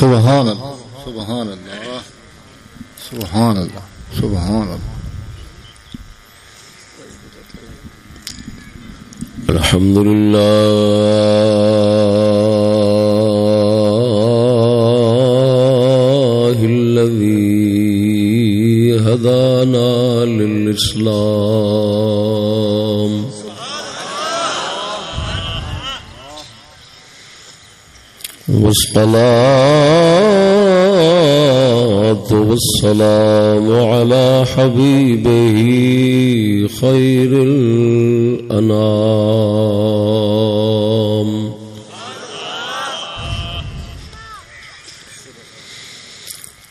سبحان اللہ سبحان اللہ سبحان اللہ سبحان اللہ الحمد لله الذي هدانا للإسلام. والصلاة والسلام على حبيبه خير الأنام.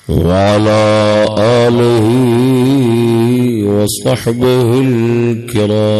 وعلى آله وصحبه الكرام.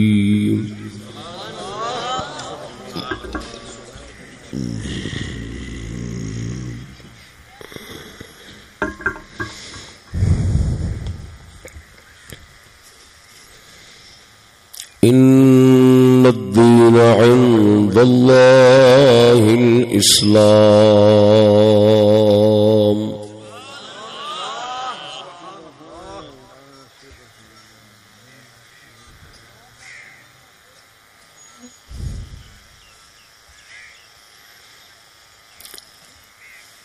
إن الدين عند الله الإسلام.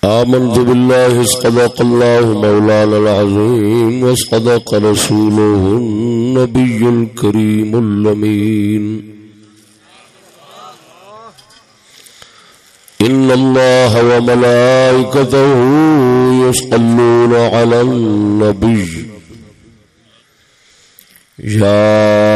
آمنت بالله اصدق الله مولانا العظيم واصدق رسوله النبي الكريم اللمين إن الله وملائكته يصلون على النبي. يا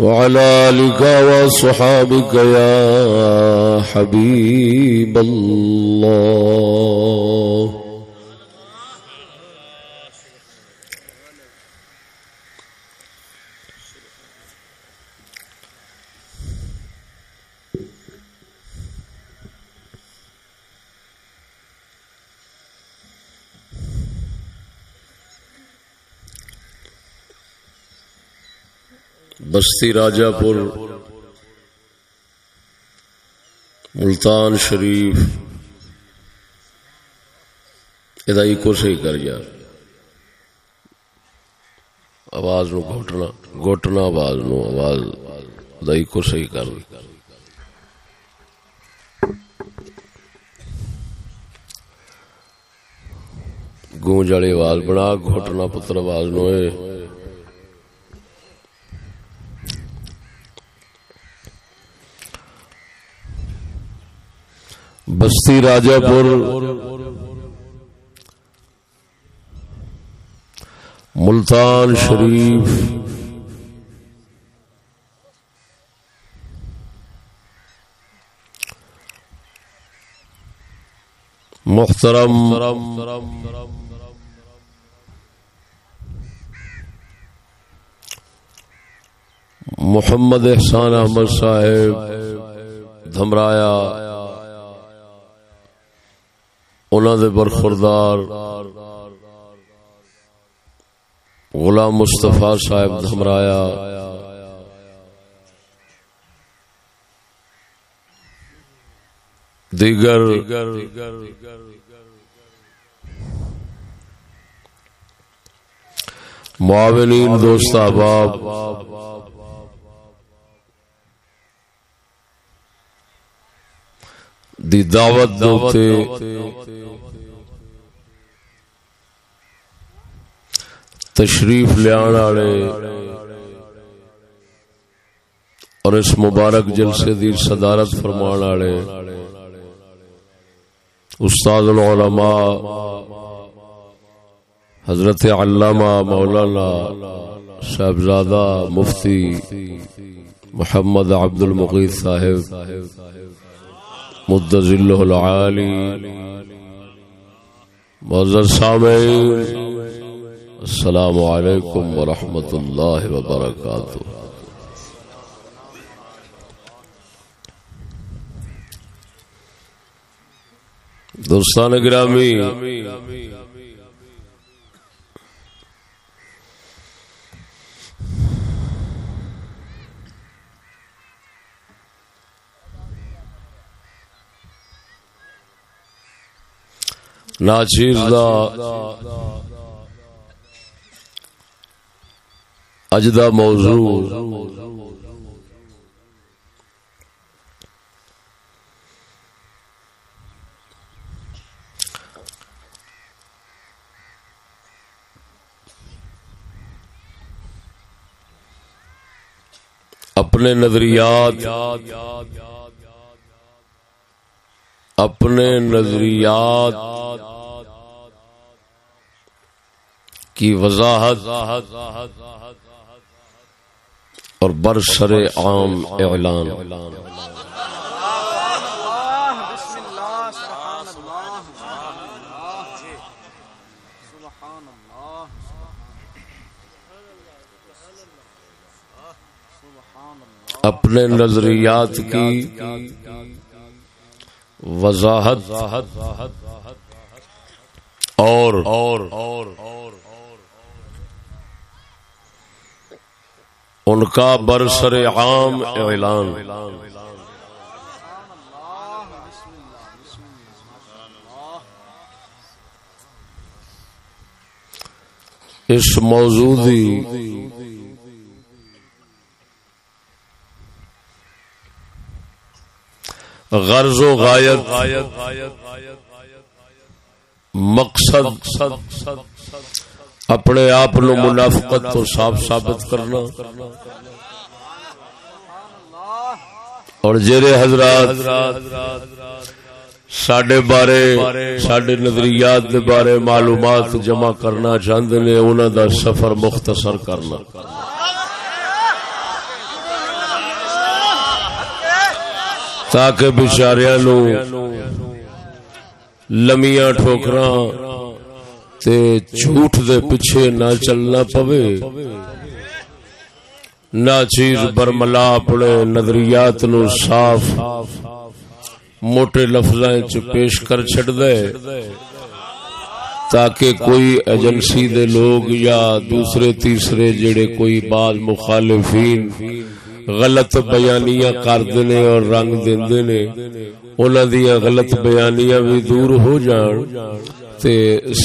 وعلى آلك وصحابك يا حبيب الله. بستی راجہ پور ملتان شریف۔ یہ کو صحیح کر یار۔ آواز نو گھٹنا گھٹنا آواز نو، آواز دائی کو صحیح کر۔ گونج والی آواز بنا، گھٹنا پتر آواز نو بستی راجہ پور۔ ملتان شریف۔ محترم۔ محمد احسان احمد صاحب دھمرایا۔ انہوں دے برخوردار غلام مصطفیٰ صاحب دھمرایا دیگر معاونین دوست احباب دی دعوت دوتے تشریف لیا اور اس مبارک جلسے دی صدارت فرمان والے۔ استاد العلماء حضرت علامہ مولانا صاحبزادہ مفتی محمد عبد المقید صاحب۔ مدض اللہ العالی معذر سامعین السلام علیکم ورحمۃ اللہ وبرکاتہ۔ دوستان گرامی ناچیر دا اجدا موضوع اپنے نظریات اپنے نظریات کی وضاحت اور برسر عام اعلان۔ اپنے نظریات کی وضاحت اور ان کا برسر عام اعلان۔ اس موضوعی غرض و غایت مقصد اپنے آپ نو منافقت تو صاف ثابت کرنا۔ اور جیرے حضرات سڈے بارے سڈے نظریات دے بارے معلومات جمع کرنا چاہتے نے انہوں دا سفر مختصر کرنا۔ تاکہ بچاریا نو لمیاں ٹھوکراں تے جھوٹ دے پیچھے نہ چلنا پوے۔ نہ چیز برملا اپنے نظریات نو صاف موٹے لفظاں چ پیش کر چھڑ دے۔ تاکہ کوئی ایجنسی دے لوگ یا دوسرے تیسرے جڑے کوئی بعض مخالفین غلط بیانیاں کرتے نے اور رنگ دیندے نے، انہاں دی غلط بیانیاں بھی دور ہو جان۔ تے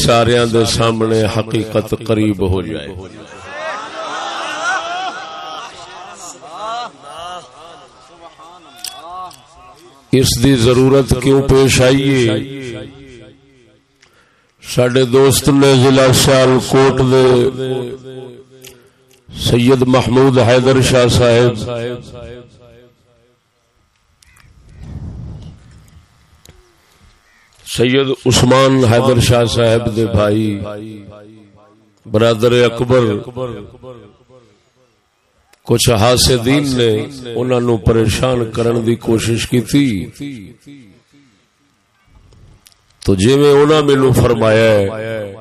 سارے دے سامنے حقیقت قریب ہو جائے۔ اس دی ضرورت کیوں پیش آئیے سڈے دوست نے ضلع سیال کوٹ دے سید محمود حیدر شاہ صاحب سید عثمان حیدر شاہ صاحب دے بھائی، برادر اکبر، کچھ حاسدین نے انہوں نو پریشان کرن دی کوشش کی تھی تو جی میں انہوں مینو فرمایا ہے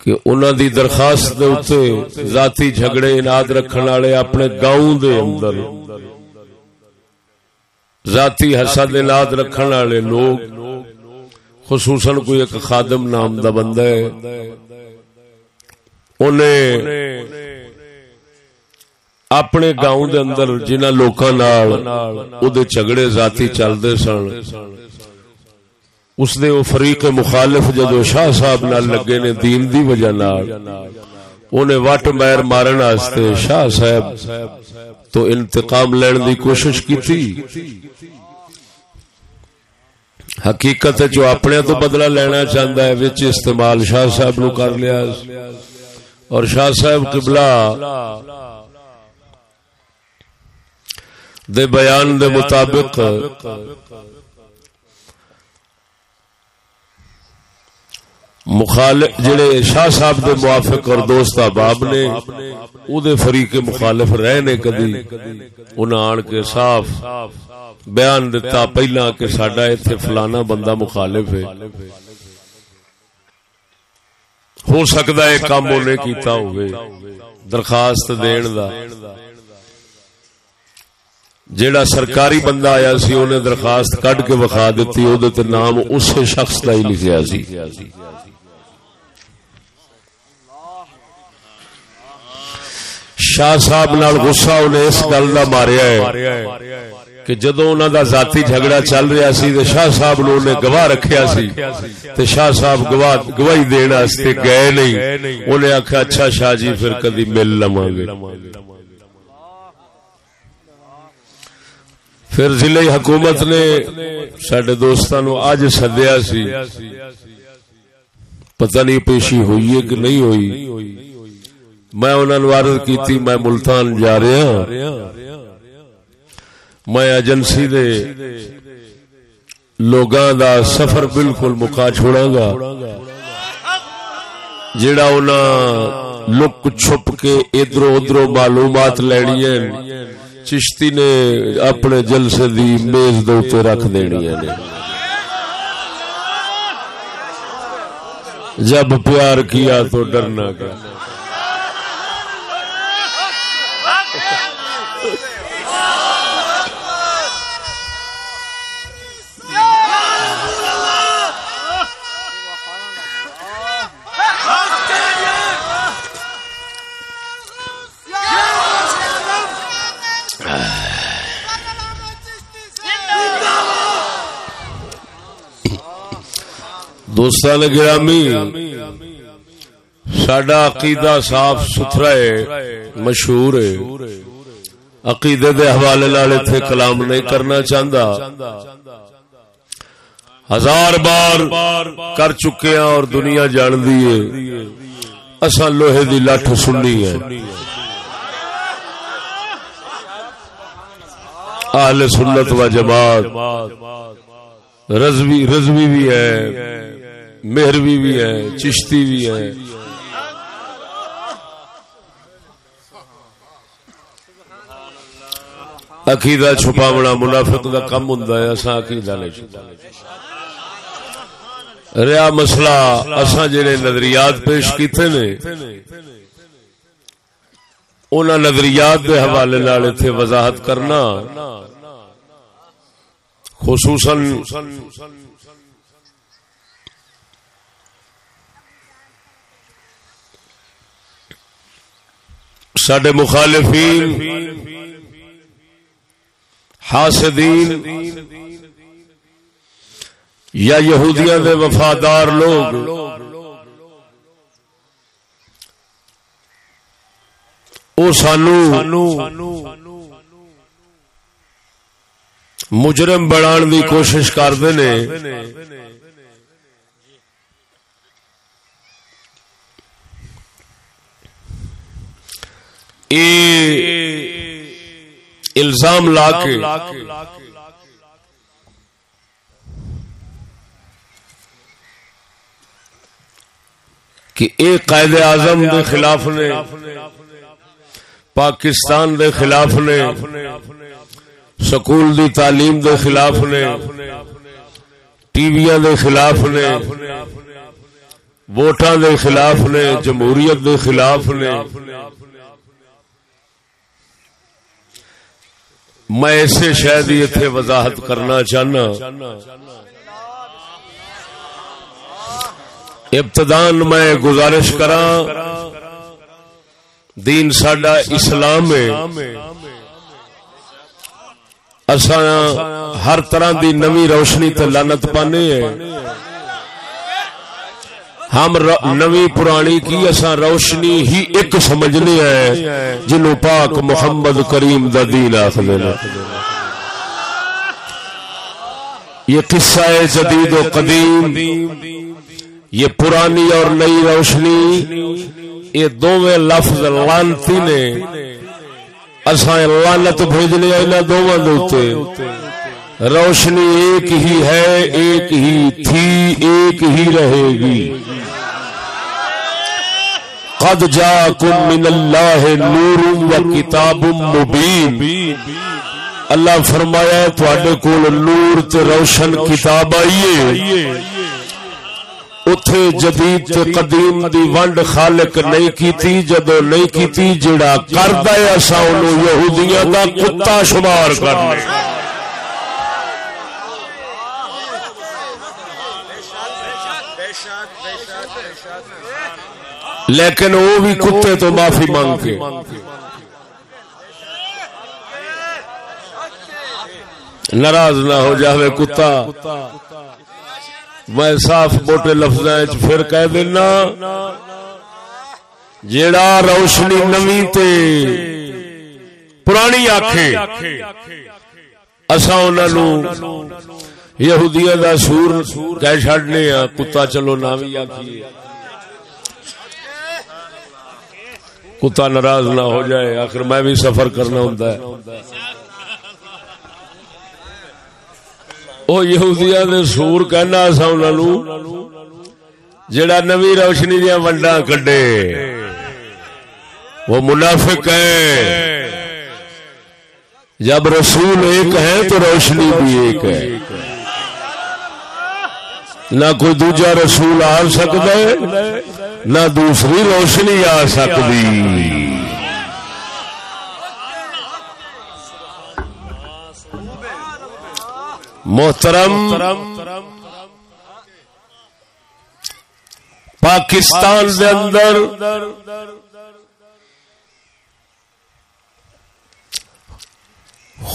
کہ انہوں دی درخواست دے اتے ذاتی جھگڑے اناد رکھن والے اپنے گاؤں دے اندر ذاتی حسد اناد رکھن والے لوگ، خصوصاً کوئی ایک خادم نام دا بندہ ہے انہیں اپنے گاؤں دے اندر جنہ لوکاں نال او دے جھگڑے ذاتی چلدے سن، اس دے او فریق مخالف جدو شاہ صاحب نال لگے نے دین دی وجہ نال انہیں وٹ میر مارن واسطے شاہ صاحب تو انتقام لین دی کوشش کی تھی۔ حقیقت جو اپنے تو بدلہ لینا چاہتا ہے، وچ استعمال شاہ صاحب نو کر لیا۔ اور شاہ صاحب قبلہ دے بیان دے مطابق مخالف جڑے شاہ صاحب دے موافق اور دوست احباب نے، او دے فریق مخالف رہے نے کدی۔ انہاں آن کے صاف بیان دیتا پہلا کہ ساڈا ایتھے فلانا بندہ مخالف ہے۔ ہو سکتا ہے کام انہیں کیتا ہوئے۔ درخواست دین دا۔ جیڑا سرکاری بندہ آیا سی انہیں درخواست کڈ کے وکھا دیتی او دے تے نام اس شخص کا ہی لکھیا سی۔ شاہ صاحب نال غصہ انہیں اس گل کا ماریا ہے کہ جدو انہوں دا ذاتی جھگڑا چل رہا سی تے شاہ صاحب نو نے گواہ رکھیا سی تے شاہ صاحب گواہ گواہی دین واسطے گئے نہیں، انہیں آخیا اچھا شاہ جی پھر کدی مل لواں گے۔ پھر ضلع حکومت نے سڈے دوستان اج سدیا سی، پتہ نہیں پیشی ہوئی ہے کہ نہیں ہوئی۔ میں انہوں نے عرض کیتی، میں ملتان جا رہا ہاں۔ میں ایجنسی دے لوگاں دا سفر بالکل مکا چھوڑا گا۔ جڑا انہاں لک چھپ کے ادھر ادھر معلومات لینی ہیں، چشتی نے اپنے جلسے دی میز دے رکھ دینی جب پیار کیا تو ڈرنا کیا۔ دوستان گرامی سڈا عقیدہ صاف ستھرا ہے، مشہور ہے۔ عقیدے دے حوالے لال اتنے کلام نہیں کرنا چاہتا ہزار بار کر چکے ہیں اور دنیا جان دی اصا لوہے دی لٹھ سننی ہے۔ اہل سنت و جماعت، رضوی رضوی بھی ہے۔ مہروی بھی ہے، چشتی بھی ہے۔ عقیدہ چھپاونا منافق دا کم ہوں اصا عقیدہ نہیں ریا مسئلہ اصا جڑے نظریات پیش کیتے نے ان نظریات دے حوالے نال اتنے وضاحت کرنا، خصوصاً سڈے مخالفین، حاسدین یا یہودیاں دے وفادار لوگ۔ او سانو مجرم بنان دی کوشش کرتے نے۔ الزام لا کے۔ کہ ایک قائد اعظم دے خلاف نے، پاکستان دے خلاف نے، سکول دی تعلیم دے خلاف نے، ٹی وی دے خلاف نے، ووٹاں دے خلاف نے، جمہوریت دے خلاف نے میں اسے شاید اتنے وضاحت کرنا چاہنا۔ ابتدان میں گزارش کرا دین ساڈا اسلام اصا ہر طرح دی نمی روشنی تے لانت پانے ہیں۔ ہم نوی پرانی کی اصا روشنی ہی ایک سمجھنے ہیں جنو پاک محمد کریم دا دین آخر یہ قصہ ہے جدید و قدیم یہ پرانی اور نئی روشنی یہ دونوں لفظ لانتی نے۔ اصا لانت بھیجنے انہوں دونوں دوتے روشنی ایک ہی ہے، ایک ہی تھی، ایک ہی رہے گی۔ قد جاکم من اللہ نور و کتاب مبین۔ اللہ فرمایا تھوڑے کول نور تے روشن کتاب آئیے اتے جدید تے قدیم دی ونڈ خالق نہیں کیتی جدو نہیں کیتی جڑا کردا ہے اسا اونوں یہودیاں دا کتا شمار کرنے لیکن وہ بھی کتے تو معافی مانگ کے ناراض نہ ہو جاوے کتا۔ میں صاف موٹے لفظ پھر کہہ دینا جیڑا روشنی نمی تے پرانی آکھے اسا انہوں یہودیاں دا سور کہہ چھڑنے کتا چلو نہ بھی آکھیے کتا ناراض نہ ہو جائے۔ آخر میں بھی سفر کرنا ہوں وہ یہودیا سور کہنا سا انہوں جڑا نوی روشنی دیا ونڈا کڈے۔ وہ منافق ہے جب رسول ایک ہے تو روشنی بھی ایک ہے۔ نہ کوئی دوجا رسول آ سکتا ہے۔ نہ دوسری روشنی آ سکتی۔ محترم، پاکستان دے اندر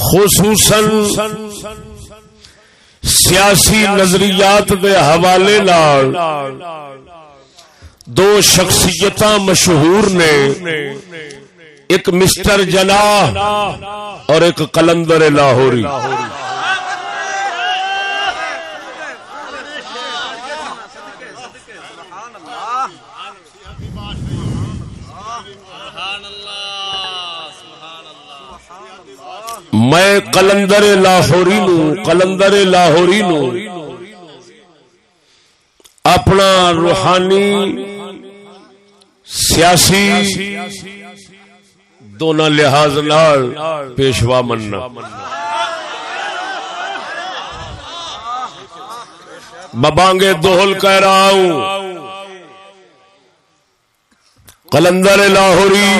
خصوصاً سیاسی نظریات دے حوالے لال دو شخصیت مشہور نے، ایک مسٹر جنا اور ایک کلندر لاہوری۔ میں کلندر لاہوری نو کلندر لاہوری نو اپنا روحانی سیاسی دونوں لحاظ نال پیشوا مننا۔ ببانگے دوہل کہہ رہا ہوں۔ کلندر لاہوری،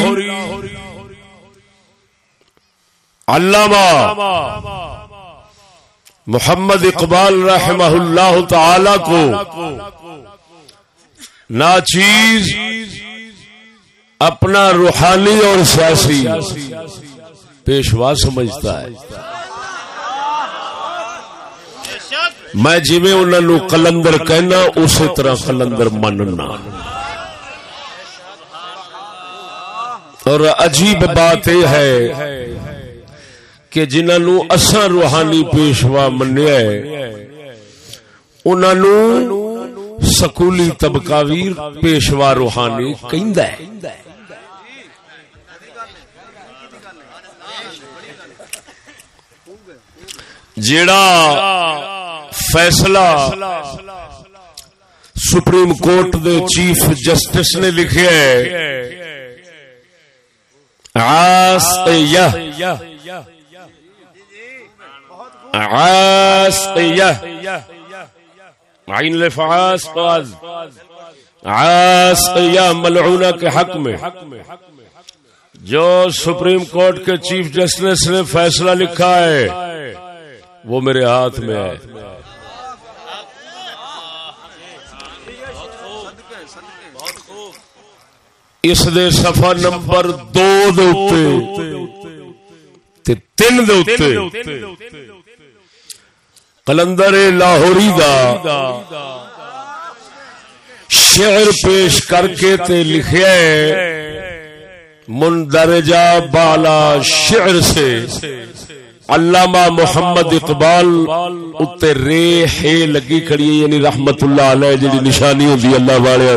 علامہ محمد اقبال رحمہ اللہ تعالی کو ناچیز اپنا روحانی اور سیاسی پیشوا سمجھتا ہے۔ میں جی انہوں کلندر کہنا، اسی طرح کلندر مننا۔ اور عجیب بات یہ ہے کہ جنہوں اساں روحانی پیشوا منیا انہوں سکولی طبقہ ویر پیشوا روحانی کہندا ہے۔ جیڑا فیصلہ سپریم کورٹ دے چیف جسٹس نے لکھے آس عاسقیہ عین لفعاس قاز ملعونہ کے حق میں۔ جو سپریم کورٹ کے چیف جسٹس نے فیصلہ لکھا ہے۔ وہ میرے ہاتھ میں ہے۔ اس دے صفحہ نمبر دو دے تین دے کلندر لاہوری دا شعر پیش کر کے تے لکھیا ہے، مندرجہ بالا شعر سے۔ علامہ محمد اقبال اتنے رے ہے لگی کھڑی ہے یعنی رحمت اللہ علیہ جی نشانی ہوتی اللہ والے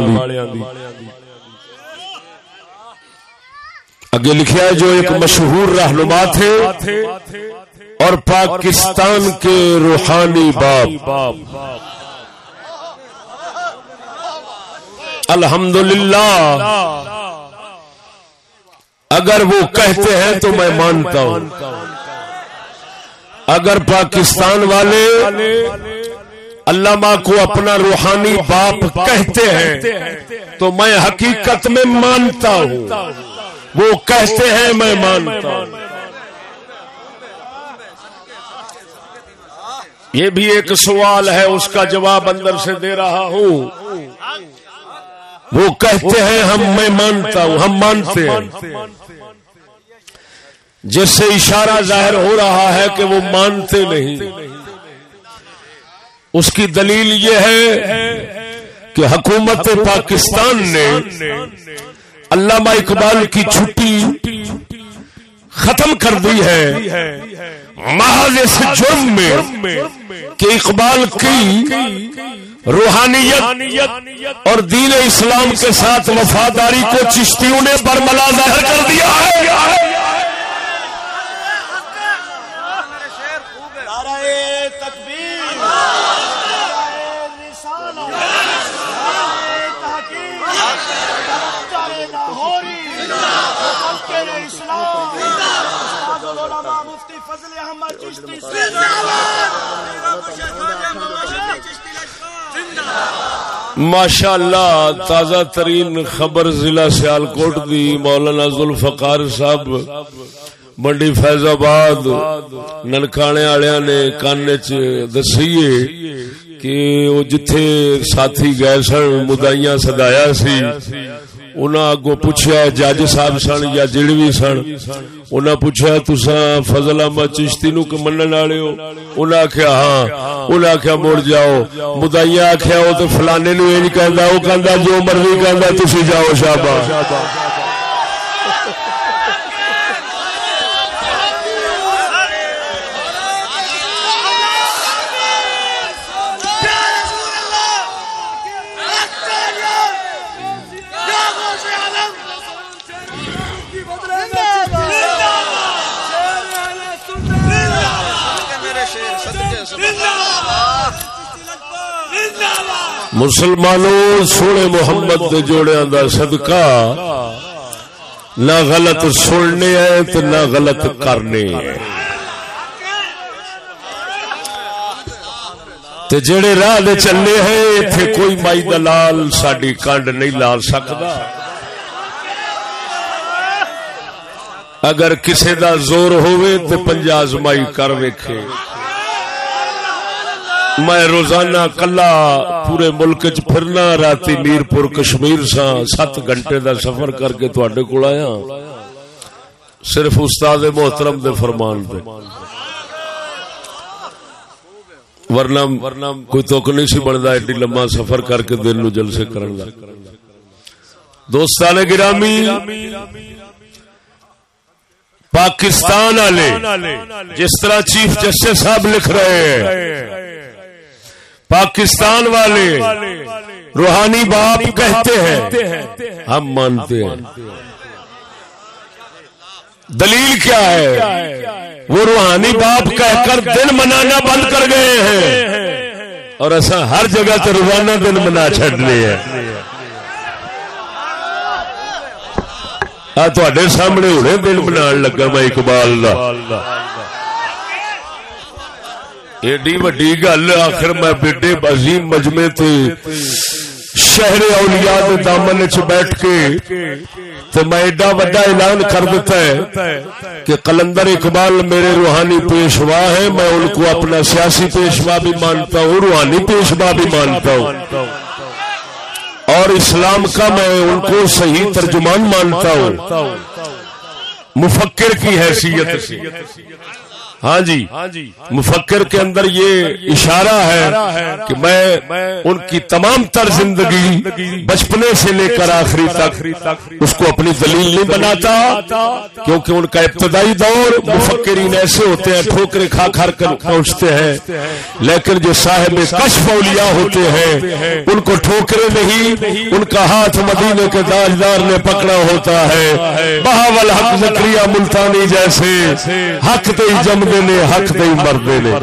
اگے لکھا جو ایک مشہور رہنما تھے اور پاکستان کے روحانی باپ۔ الحمدللہ۔ اگر وہ کہتے ہیں تو میں مانتا ہوں۔ اگر پاکستان والے علامہ کو اپنا روحانی باپ کہتے ہیں، تو میں حقیقت میں مانتا ہوں۔ وہ کہتے ہیں، میں مانتا ہوں۔ یہ بھی ایک سوال ہے، اس کا جواب اندر سے دے رہا ہوں۔ وہ کہتے ہیں، ہم، میں مانتا ہوں، ہم مانتے ہیں۔ جس سے اشارہ ظاہر ہو رہا ہے کہ وہ مانتے نہیں۔ اس کی دلیل یہ ہے کہ حکومت پاکستان نے علامہ اقبال کی چھٹی ختم کر دی ہے۔ محض اس جرم میں کہ اقبال کی روحانیت اور دین اسلام کے ساتھ وفاداری کو چشتیوں نے برملا ظاہر کر دیا ہے۔ ماشاء اللہ تازہ ترین خبر ضلع سیالکوٹ دی مولانا ذوالفقار صاحب۔ منڈی فیض آباد ننکانے والے نے کان دسیے کہ وہ جتھے ساتھی گئے سن مدائیاں سدایا سی۔ انہاں اگو پوچھا جج صاحب سن یا جڑوی سن، انہاں پوچھا تسا فضل احمد چشتی نو کہ منن والے ہو؟ انہاں آکھیا ہاں انہاں آکھیا مڑ جاؤ مدائیاں آکھیا او تے فلانے نو اے نہیں کہندا، او کہندا جو مرضی کہندا تسی جاؤ، شاباش۔ مسلمانوں سونے محمد دے جوڑیاں دا صدقہ نہ غلط سننے ہیں تو نہ غلط کرنے ہیں۔ تے جڑے راہ دے چلے ہیں ایتھے کوئی مائی دلال ساڈی کنڈ نہیں لال سکدا۔ اگر کسے دا زور ہوئے تے پنجا آزمائی کر ویکھے۔ میں روزانہ کلا پورے ملک چ پھرنا رات میر پور کشمیر سا سات گھنٹے دا سفر کر کے تڈے کو آیا۔ صرف استاد محترم دے فرمان دے۔ ورنہ کوئی توک نہیں سی بنتا ایڈی لمبا سفر کر کے دل نو جلسے کرن دا۔ دوستان گرامی، پاکستان والے، جس طرح چیف جسٹس صاحب لکھ رہے ہیں پاکستان والے روحانی باپ کہتے ہیں ہم مانتے ہیں۔ دلیل کیا ہے؟ وہ روحانی باپ کہہ کر دن منانا بند کر گئے ہیں۔ اور ایسا ہر جگہ تو روزانہ دن منا چڈنے ہیں۔ تھوڑے سامنے ہونے دن منا لگا میں اقبال ایڈی وڈی گل آخر میں بیٹے عظیم مجمے تے شہر اولیاء دے دامن وچ بیٹھ کے تے میں ایڈا بڑا اعلان کر دیتا ہے کہ قلندر اقبال میرے روحانی پیشوا ہیں، میں ان کو اپنا سیاسی پیشوا بھی مانتا ہوں، روحانی پیشوا بھی مانتا ہوں۔ اور اسلام کا میں ان کو صحیح ترجمان مانتا ہوں۔ مفکر کی حیثیت سے۔ ہاں جی مفکر کے اندر یہ اشارہ ہے کہ میں ان کی تمام تر زندگی بچپنے سے لے کر آخری تک اس کو اپنی دلیل نہیں بناتا کیونکہ ان کا ابتدائی دور مفکرین ایسے ہوتے ہیں ٹھوکرے کھا کھا کر پہنچتے ہیں۔ لیکن جو صاحب کشف اولیاء ہوتے ہیں ان کو ٹھوکرے نہیں ان کا ہاتھ مدینے کے داجدار نے پکڑا ہوتا ہے۔ بہاول حق زکریہ ملتانی جیسے حق تے جم نے حق دے مردے نے۔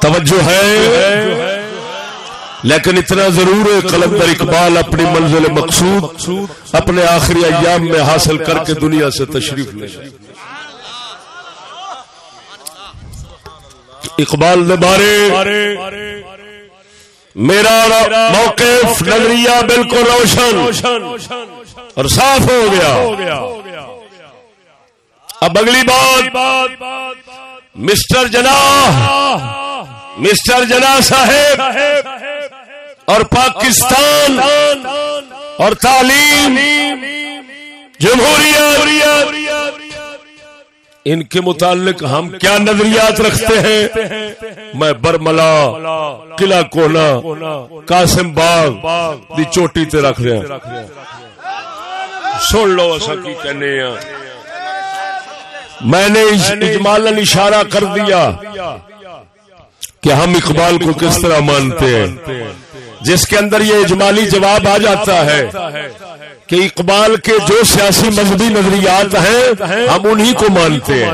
توجہ ہے۔ لیکن اتنا ضرور ہے قلندر اقبال اپنی منزل مقصود اپنے آخری ایام میں حاصل کر کے دنیا سے تشریف لے۔ اقبال نے بارے میرا موقف نظریہ بالکل روشن۔ اور صاف ہو گیا۔ اب اگلی بات۔ مسٹر جنا مسٹر جنا صاحب۔ اور پاکستان۔ اور تعلیم۔ جمہوریت۔ ان کے متعلق ہم کیا نظریات رکھتے ہیں؟ میں برملا قلعہ کونا قاسم باغ دی چوٹی تے رکھ رہا سن لو اصا کی کہنے میں نے اجمالن اشارہ کر دیا کہ ہم اقبال کو کس طرح مانتے ہیں۔ جس کے اندر یہ اجمالی جواب آ جاتا ہے کہ اقبال کے جو سیاسی مذہبی نظریات ہیں ہم انہی کو مانتے ہیں۔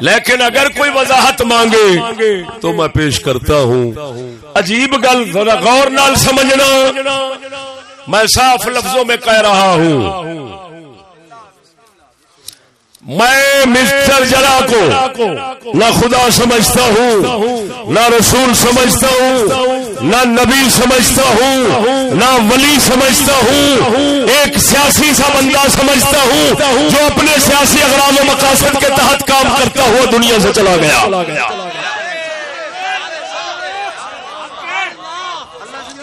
لیکن اگر کوئی وضاحت مانگے تو میں پیش کرتا ہوں۔ عجیب گل، ذرا غور نال سمجھنا۔ میں صاف لفظوں میں کہہ رہا ہوں۔ میں مسٹر جلا کو نہ خدا سمجھتا ہوں، نہ رسول سمجھتا ہوں، نہ نبی سمجھتا ہوں، نہ ولی سمجھتا ہوں، ایک سیاسی سا بندہ سمجھتا ہوں جو اپنے سیاسی اغراض و مقاصد کے تحت کام کرتا ہوا دنیا سے چلا گیا۔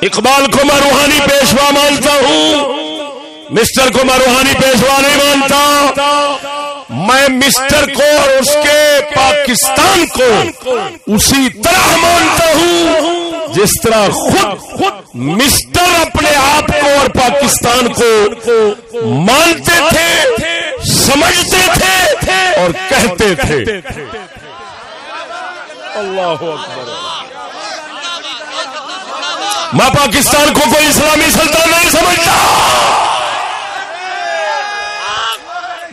اقبال کو میں روحانی پیشوا مانتا ہوں، مسٹر کو میں روحانی پیشوا نہیں مانتا۔ میں مسٹر کو اور اس کے پاکستان کو اسی طرح مانتا ہوں جس طرح خود مسٹر اپنے آپ کو اور پاکستان کو مانتے تھے سمجھتے تھے اور کہتے تھے۔ اللہ میں پاکستان کو کوئی اسلامی سلطان نہیں سمجھتا۔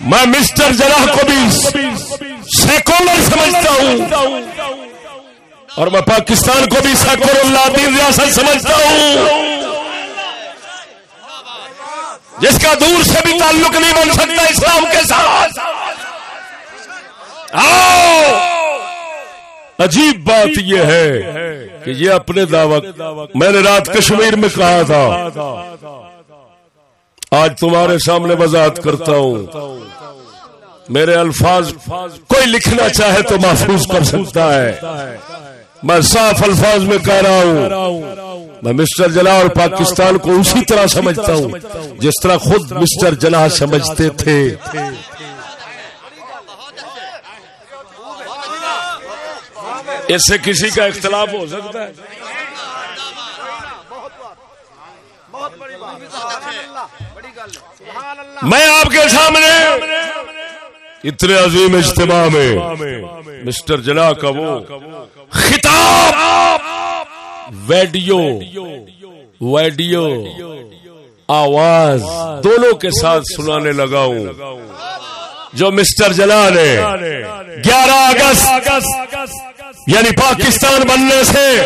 میں مسٹر جراح کو بھی سیکولر سمجھتا ہوں اور میں پاکستان کو بھی سیکولر اللہ دین ریاست سمجھتا ہوں جس کا دور سے بھی تعلق نہیں بن سکتا اسلام کے ساتھ۔ عجیب بات یہ ہے کہ یہ اپنے دعوت میں نے رات کشمیر میں کہا تھا۔ آج تمہارے سامنے وضاحت کرتا ہوں۔ میرے الفاظ کوئی لکھنا چاہے تو محفوظ کر سکتا ہے۔ میں صاف الفاظ میں کہہ رہا ہوں۔ میں مسٹر جلا اور پاکستان کو اسی طرح سمجھتا ہوں جس طرح خود مسٹر جلا سمجھتے تھے۔ اس سے کسی کا اختلاف ہو سکتا ہے۔ میں آپ کے سامنے اتنے عظیم اجتماع میں مسٹر جلا کا وہ خطاب، ویڈیو ویڈیو، آواز دونوں کے ساتھ سنانے لگا ہوں۔ جو مسٹر جلا نے گیارہ اگست یعنی پاکستان بننے سے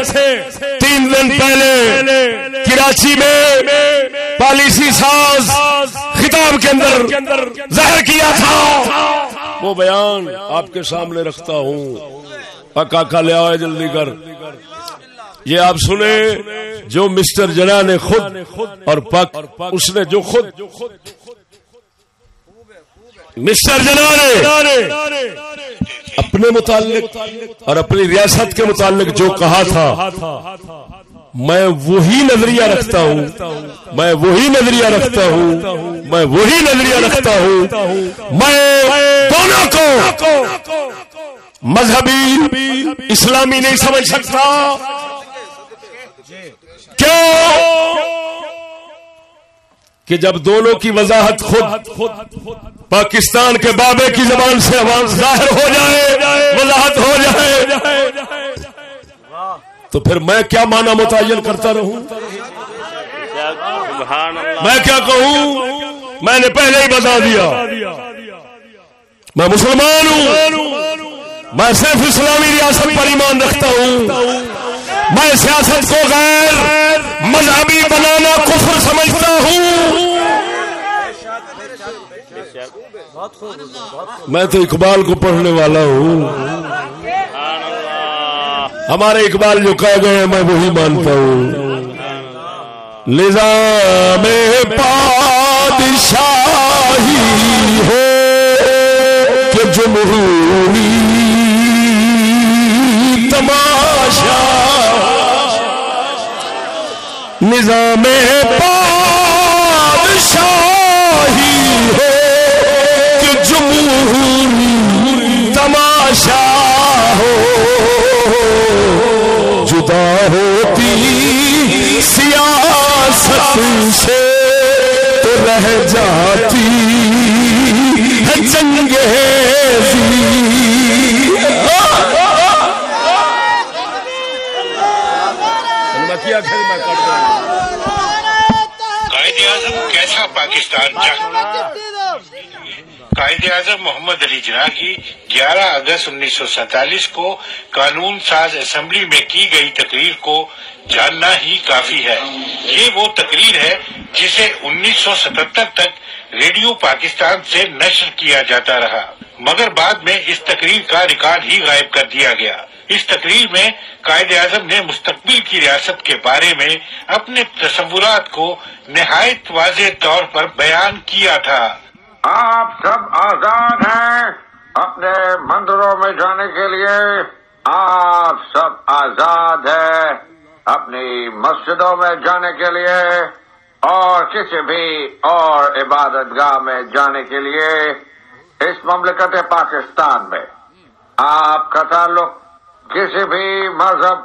تین دن پہلے کراچی میں پالیسی ساز خطاب کے اندر ظاہر کیا تھا۔ وہ بیان آپ کے سامنے رکھتا ہوں۔ پکا کا لے آئے جلدی کر۔ یہ آپ سنیں جو مسٹر جنا نے خود اور پک اس نے جو خود مسٹر جنا نے اپنے متعلق اور اپنی ریاست کے متعلق جو کہا تھا، میں وہی نظریہ رکھتا ہوں، میں وہی نظریہ رکھتا ہوں، میں وہی نظریہ رکھتا ہوں۔ میں دونوں کو مذہبی اسلامی نہیں سمجھ سکتا۔ کیوں؟ کہ جب دونوں کی وضاحت خود پاکستان کے بابے کی زبان سے ظاہر ہو جائے، وضاحت ہو جائے، تو پھر میں کیا مانا متعین کرتا رہوں؟ میں کیا کہوں؟ میں نے پہلے ہی بتا دیا۔ میں مسلمان ہوں۔ میں صرف اسلامی ریاست پر ایمان رکھتا ہوں۔ میں سیاست کو غیر مذہبی بنانا کفر سمجھتا ہوں۔ میں تو اقبال کو پڑھنے والا ہوں۔ ہمارے اقبال جو کہہ گئے میں وہی مانتا ہوں۔ نظام پادشاہی ہو کہ جمہوری نظام پادشاہی ہو کہ جمہوری تماشا ہو۔ جدا ہوتی سیاست سے تو رہ جاتی ہے چنگیزی قائد اعظم کیسا پاکستان چاہتا قائد اعظم محمد علی جناح کی گیارہ اگست انیس سو سینتالیس کو قانون ساز اسمبلی میں کی گئی تقریر کو جاننا ہی کافی ہے۔ یہ وہ تقریر ہے جسے انیس سو ستہتر تک ریڈیو پاکستان سے نشر کیا جاتا رہا۔ مگر بعد میں اس تقریر کا ریکارڈ ہی غائب کر دیا گیا۔ اس تقریر میں قائد اعظم نے مستقبل کی ریاست کے بارے میں اپنے تصورات کو نہایت واضح طور پر بیان کیا تھا۔ آپ سب آزاد ہیں اپنے مندروں میں جانے کے لیے۔ آپ سب آزاد ہیں اپنی مسجدوں میں جانے کے لیے اور کسی بھی اور عبادت گاہ میں جانے کے لیے۔ اس مملکت پاکستان میں آپ کا تعلق کسی بھی مذہب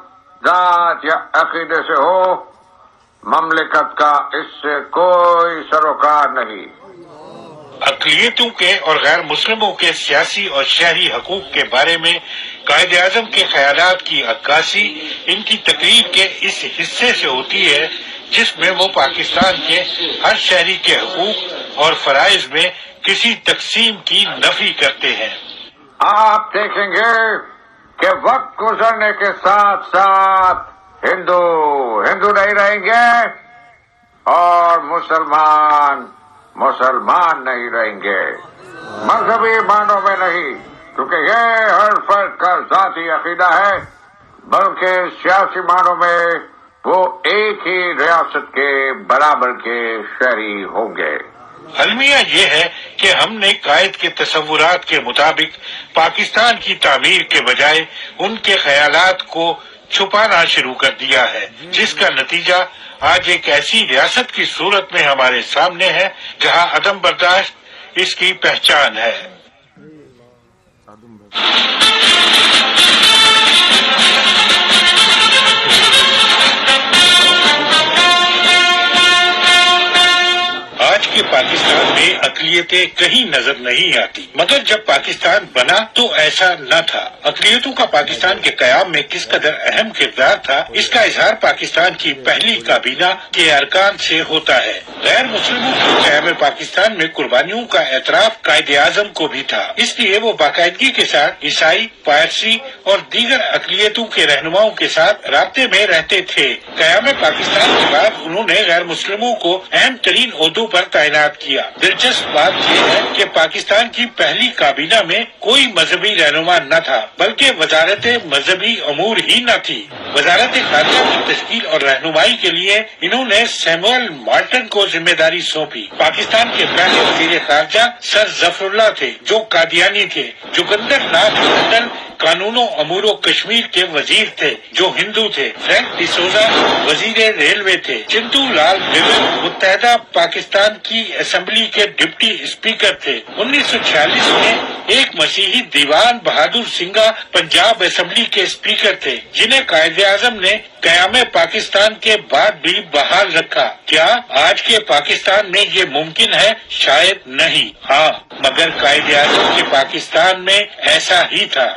ذات یا عقیدے سے ہو مملکت کا اس سے کوئی سروکار نہیں۔ اقلیتوں کے اور غیر مسلموں کے سیاسی اور شہری حقوق کے بارے میں قائد اعظم کے خیالات کی عکاسی ان کی تقریر کے اس حصے سے ہوتی ہے جس میں وہ پاکستان کے ہر شہری کے حقوق اور فرائض میں کسی تقسیم کی نفی کرتے ہیں۔ آپ دیکھیں گے کہ وقت گزرنے کے ساتھ ساتھ ہندو ہندو نہیں رہیں گے اور مسلمان مسلمان نہیں رہیں گے۔ مذہبی معنوں میں نہیں، کیونکہ یہ ہر فرد کا ذاتی عقیدہ ہے، بلکہ سیاسی معنوں میں وہ ایک ہی ریاست کے برابر کے شہری ہوں گے۔ المیہ یہ ہے کہ ہم نے قائد کے تصورات کے مطابق پاکستان کی تعمیر کے بجائے ان کے خیالات کو چھپانا شروع کر دیا ہے، جس کا نتیجہ آج ایک ایسی ریاست کی صورت میں ہمارے سامنے ہے، جہاں عدم برداشت اس کی پہچان ہے۔ آج کے پاکستان میں اقلیتیں کہیں نظر نہیں آتی۔ مگر جب پاکستان بنا تو ایسا نہ تھا۔ اقلیتوں کا پاکستان کے قیام میں کس قدر اہم کردار تھا، اس کا اظہار پاکستان کی پہلی کابینہ کے ارکان سے ہوتا ہے۔ غیر مسلموں کے قیام پاکستان میں قربانیوں کا اعتراف قائد اعظم کو بھی تھا۔ اس لیے وہ باقاعدگی کے ساتھ عیسائی، پارسی اور دیگر اقلیتوں کے رہنماؤں کے ساتھ رابطے میں رہتے تھے۔ قیام پاکستان کے بعد انہوں نے غیر مسلموں کو اہم ترین عہدوں پر تعینات کیا۔ دلچسپ بات یہ ہے کہ پاکستان کی پہلی کابینہ میں کوئی مذہبی رہنما نہ تھا، بلکہ وزارت مذہبی امور ہی نہ تھی۔ وزارت خارجہ کی تشکیل اور رہنمائی کے لیے انہوں نے سیمول مارٹن کو ذمہ داری سونپی۔ پاکستان کے پہلے وزیر خارجہ سر ظفر اللہ تھے، جو قادیانی تھے۔ جگندر ناتھ منڈل قانون و امور و کشمیر کے وزیر تھے، جو ہندو تھے۔ فرینک ڈسوزا وزیر ریلوے تھے۔ چنتو لال متحدہ پاکستان کی اسمبلی کے ڈپٹی اسپیکر تھے۔ انیس سو چھیالیس میں ایک مسیحی دیوان بہادر سنگا پنجاب اسمبلی کے اسپیکر تھے، جنہیں قائد اعظم نے قیام پاکستان کے بعد بھی بحال رکھا۔ کیا آج کے پاکستان میں یہ ممکن ہے؟ شاید نہیں۔ ہاں مگر قائد اعظم کے پاکستان میں ایسا ہی تھا۔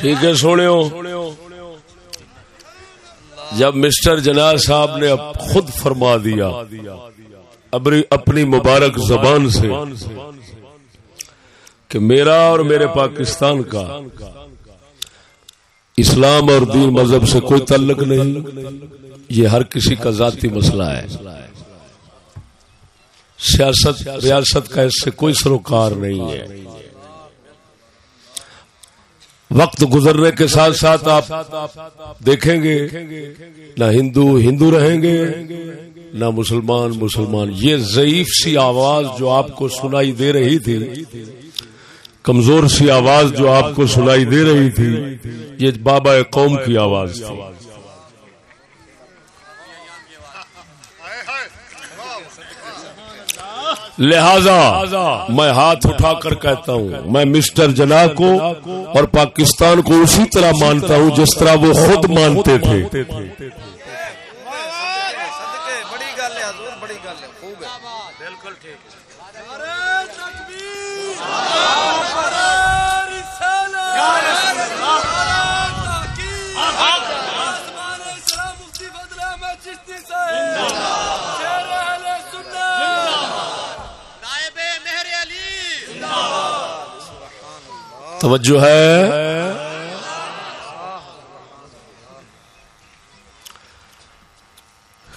ٹھیک ہے سونے جب مسٹر جناز صاحب نے خود فرما دیا اپنی مبارک زبان سے، کہ میرا اور میرے پاکستان کا اسلام اور دین مذہب سے کوئی تعلق نہیں، یہ ہر کسی کا ذاتی مسئلہ ہے۔ سیاست ریاست کا اس سے کوئی سروکار نہیں ہے۔ وقت گزرنے کے ساتھ ساتھ آپ دیکھیں گے، نہ ہندو ہندو رہیں گے، نہ مسلمان مسلمان۔ یہ ضعیف سی آواز جو آپ کو سنائی دے رہی تھی، کمزور سی آواز جو آپ کو سنائی دے رہی تھی، یہ بابا قوم کی آواز تھی۔ لہذا میں ہاتھ اٹھا کر کہتا ہوں میں مسٹر جنا کو اور پاکستان کو اسی طرح مانتا ہوں جس طرح وہ خود مانتے تھے۔ توجہ ہے۔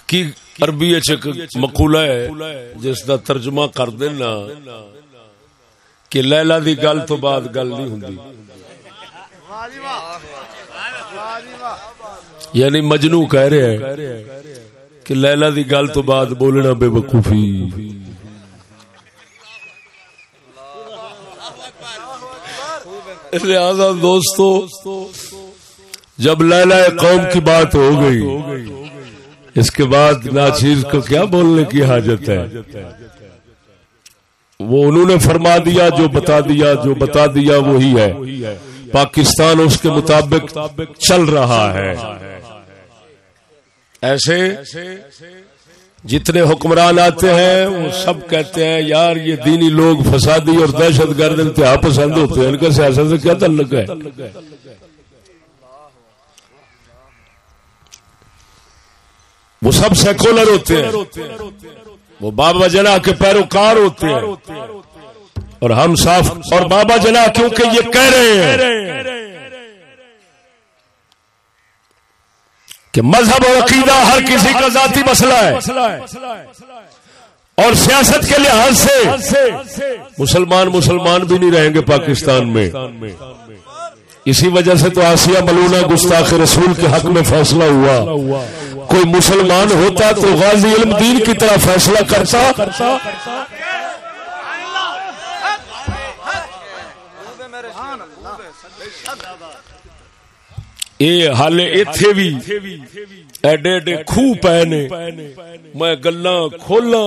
کی عربی مقولہ ہے، جس کا ترجمہ کر دینا کہ لیلا دی گل تو بعد گل نہیں ہوں یعنی مجنو کہہ رہے ہیں کہ لیلا دی گل تو بعد بولنا بے وقوفی۔ لہذا دوستو، جب لیلا قوم کی بات ہو گئی، اس کے بعد ناچیز کو کیا بولنے کی حاجت ہے؟ وہ انہوں نے فرما دیا، جو بتا دیا، جو بتا دیا، وہی ہے۔ پاکستان اس کے مطابق چل رہا ہے۔ ایسے جتنے حکمران آتے ہیں، وہ سب کہتے ہیں، یار، یہ دینی لوگ فسادی اور دہشت گرد انتہا پسند ہوتے ہیں۔ ان کا سیاست سے کیا تعلق ہے؟ وہ سب سیکولر ہوتے ہیں۔ وہ بابا جنا کے پیروکار ہوتے ہیں۔ اور ہم صاف اور بابا جنا کیونکہ یہ کہہ رہے ہیں۔ کہ مذہب اور عقیدہ ہر کسی کا ذاتی مسئلہ ہے۔ اور سیاست کے لحاظ سے مسلمان مسلمان بھی نہیں رہیں گے پاکستان میں۔ اسی وجہ سے تو آسیہ ملونا گستاخ رسول کے حق میں فیصلہ ہوا۔ کوئی مسلمان ہوتا تو غازی علم دین کی طرح فیصلہ کرتا۔ اے حال ایتھے بھی ایڈے ایڈے خو پے نے۔ میں گلا کھولا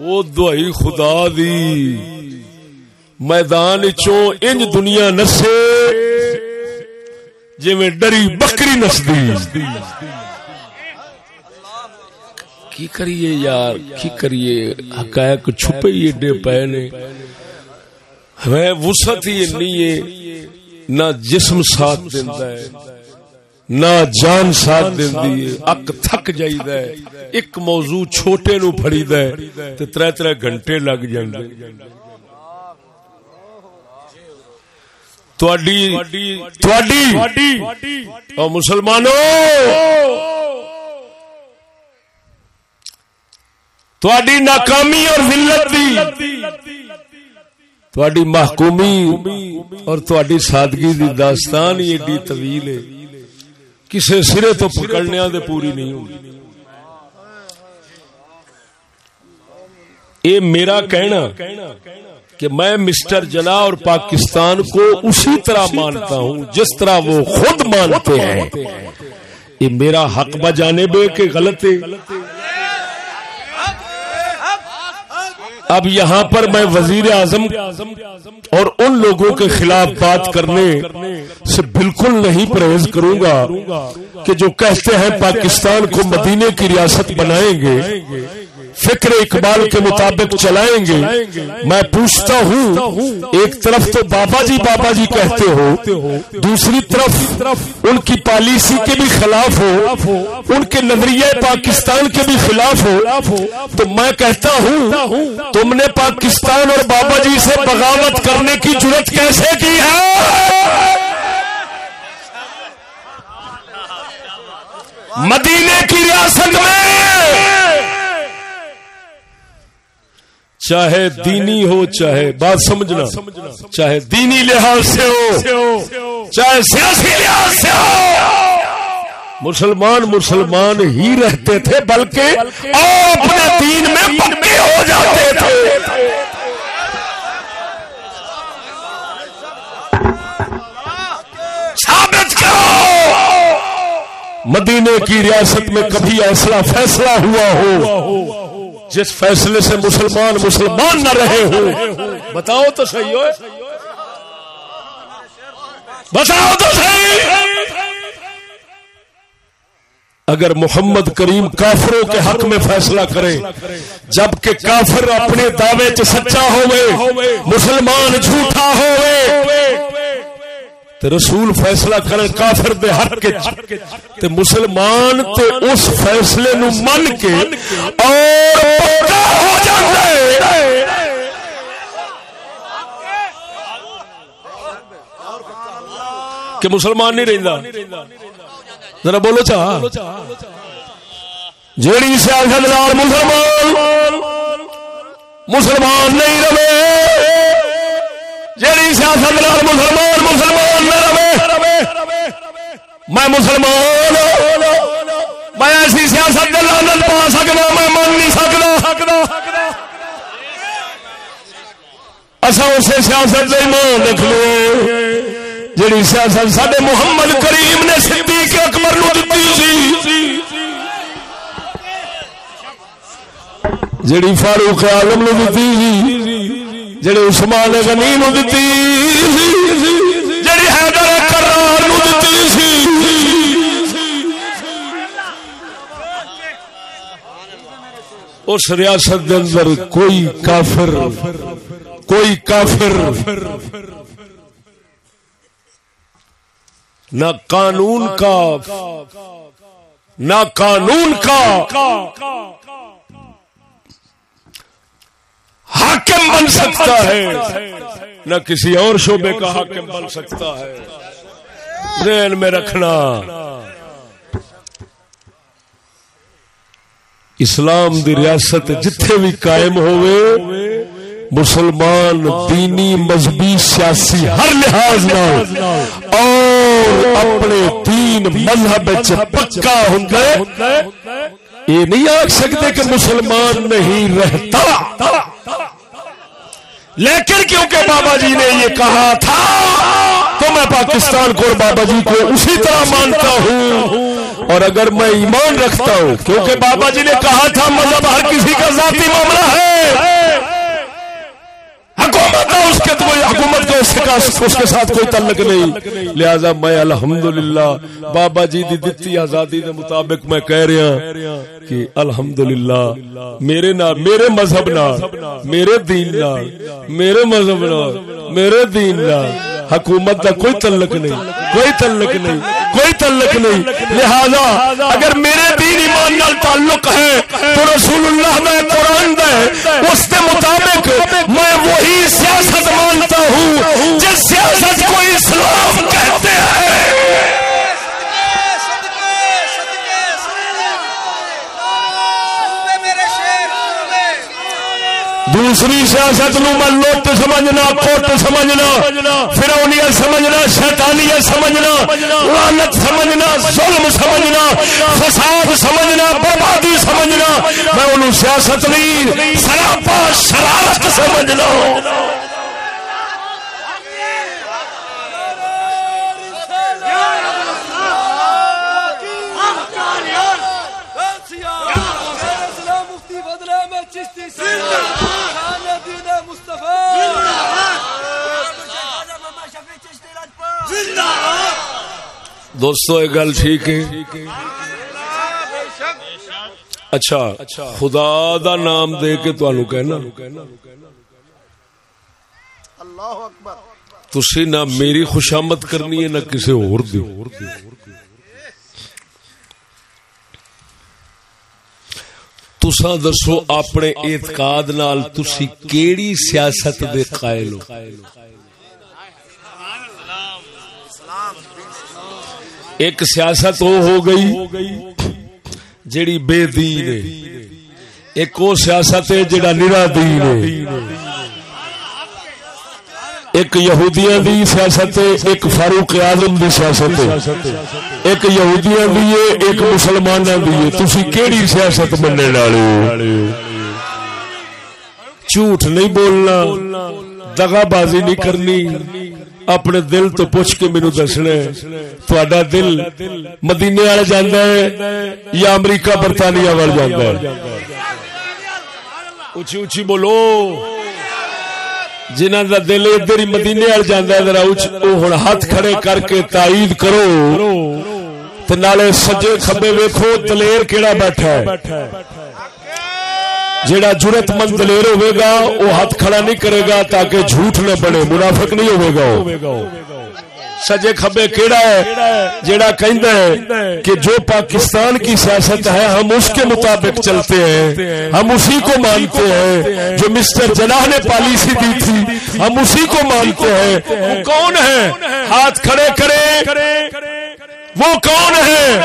وہ دوائی خدا دی۔ میدان چوں انج دنیا نسے۔ جی میں ڈری بکری نسدی۔ کی کریے یار؟ کی کریے؟ حقائق چھپے ایڈے پے نے۔ ہمیں وسعت ہی نہیں ہے۔ نہ جسم ساتھ دینا ہے، نہ جان ساتھ دینی ہے، اک تھک جائیدا ہے ایک موضوع چھوٹے نو پھڑیدا ہے تے ترے ترے گھنٹے لگ جاندے۔ تواڈی تواڈی، او مسلمانوں تواڈی ناکامی اور ذلت دی۔ تھوڑی محکومی اور تھوڑی سادگی دی داستان ہی ایڈی طویل ہے۔ کسے سرے تو پکڑنے دے پوری نہیں ہوگی یہ میرا کہنا کہ میں مسٹر جنا اور پاکستان کو اسی طرح مانتا ہوں، جس طرح وہ خود مانتے ہیں۔ یہ میرا حق بجانے بے کہ غلط ہے۔ اب یہاں پر میں وزیر اعظم اور ان لوگوں کے خلاف بات کرنے سے بالکل نہیں پرہیز کروں گا کہ جو کہتے ہیں پاکستان کو مدینے کی ریاست بنائیں گے فکر اقبال کے مطابق چلائیں گے۔ میں پوچھتا ہوں ایک طرف تو بابا جی بابا جی کہتے ہو دوسری طرف ان کی پالیسی کے بھی خلاف ہو ان کے نظریے پاکستان کے بھی خلاف ہو۔ تو میں کہتا ہوں تم نے پاکستان اور بابا جی سے بغاوت کرنے کی ضرورت کیسے کی ہے؟ مدینے کی ریاست میں! چاہے دینی ہو، چاہے بات سمجھنا، چاہے دینی لحاظ سے ہو، چاہے سیاسی لحاظ سے ہو۔ مسلمان مسلمان ہی رہتے تھے، بلکہ اپنے دین میں پکے ہو جاتے تھے۔ ثابت کرو۔ مدینے کی ریاست میں کبھی ایسا فیصلہ ہوا ہو۔ جس فیصلے سے مسلمان مسلمان نہ رہے ہو بتاؤ تو صحیح ہو بتاؤ تو صحیح۔ اگر محمد کریم کافروں کے حق میں فیصلہ کرے، جبکہ کافر اپنے دعوے چ سچا ہوئے، مسلمان جھوٹا ہوئے تے رسول فیصلہ کرے کافر دے حق کے تے مسلمان تے اس فیصلے نو من کے اور پکا ہو جاندے۔ کہ مسلمان نہیں رہندا۔ ذرا بولو چا۔ جیڑی سیاست نال مسلمان مسلمان نہیں رہے۔ جیڑی سیاست نال مسلمان مسلمان نہ رہے، میں مسلمان میں ایسی سیاست لانت پا سکتا میں من نہیں سکتا اصا اسے سیاست کا ایمان لکھ لو جیڑی سیاست سڈے محمد کریم نے صدیق اکبر نو دتی سی۔ جیڑی فاروق عالم نو دتی سی۔ جڑے عثمان غنی نو دتی جڑی حیدر کرار نو دتی سی۔ اس ریاست دے اندر کوئی کافر کوئی کافر نہ قانون کا، نہ قانون کا۔ حاکم بن سکتا ہے۔ نہ کسی اور شعبے کا حاکم بن سکتا ہے۔ ذہن میں رکھنا۔ اسلام دی ریاست جتھے بھی قائم ہوئے، مسلمان، دینی، مذہبی، سیاسی، ہر لحاظ نہ اور اپنے دین، مذہب پکا ہوں یہ نہیں آ سکتے کہ مسلمان نہیں رہتا۔ لیکن کیونکہ بابا جی نے یہ کہا تھا، تو میں پاکستان کو اور بابا جی کو اسی طرح مانتا ہوں۔ اور اگر میں ایمان رکھتا ہوں، کیونکہ بابا جی نے کہا تھا، مذہب ہر کسی کا ذاتی معاملہ ہے۔ کے کوئی حکومت کا اس کے اس کے ساتھ کوئی تعلق نہیں۔ لہذا میں الحمدللہ بابا جی دی دتی آزادی دے مطابق میں کہہ رہا کہ الحمدللہ میرے نال میرے مذہب نال میرے دین نال میرے مذہب نال میرے دین نال حکومت کا کوئی تعلق نہیں۔ کوئی تعلق نہیں۔ کوئی تعلق نہیں۔ لہذا اگر میرے دین ایمان نال تعلق ہے تو رسول اللہ میں قرآن دے اس کے مطابق میں وہی سیاست مانتا ہوں جس سیاست کو اسلام کہتے ہیں۔ دوسری سیاست نو میں لوٹ سمجھنا کوٹ سمجھنا فرونیت سمجھنا شیطانیت سمجھنا لانت سمجھنا، ظلم سمجھنا، فساد سمجھنا، بربادی سمجھنا، میں انہوں سیاست نہیں، سراپا، شرارت سمجھنا۔ دوستو ایک گل ٹھیک ہے۔ اچھا خدا دا نام دے کے تہن کہنا۔ تسی نہ میری خوشامد کرنی ہے نہ کسی اور دی۔ تسا دسو اپنے اعتقاد نال تسی کیڑی سیاست دے قائل ہو؟ ایک سیاست وہ ہو گئی جیڑی بے دین ہے۔ ایک وہ سیاست ہے جیڑا نرا دین ہے۔ ایک یہودیاں دی سیاست ہے، ایک فاروق اعظم دی سیاست ہے۔ ایک یہودیاں دی ہے، ایک مسلماناں دی ہے۔ تسی کیڑی سیاست مننے والے ہو؟ جھوٹ نہیں بولنا دغا بازی نہیں کرنی۔ اپنے دل تو پوچھ کے مینو دسنا تھوڑا دل مدینے والے جانا ہے یا امریکہ برطانیہ وال جانا ہے؟ اچھی اچھی بولو۔ جنہ دا دل ادھر ہی مدینے والے جانا ہے، ذرا ہوں ہاتھ کھڑے کر کے تائید کرو۔ تو نالے سجے کھبے ویکھو، دلیر کیڑا بیٹھا ہے؟ جیڑا جرت مند دلیر ہوئے گا وہ ہاتھ کھڑا نہیں کرے گا تاکہ جھوٹ نہ بنے، منافق نہیں ہوئے گا سجے کھبے کیڑا ہے، جیڑا کہندا ہے کہ جو پاکستان کی سیاست ہے، ہم اس کے مطابق چلتے ہیں۔ ہم اسی کو مانتے ہیں۔ جو مسٹر جناح نے پالیسی دی تھی، ہم اسی کو مانتے ہیں۔ وہ کون ہے؟ ہاتھ کھڑے کرے۔ وہ کون ہے؟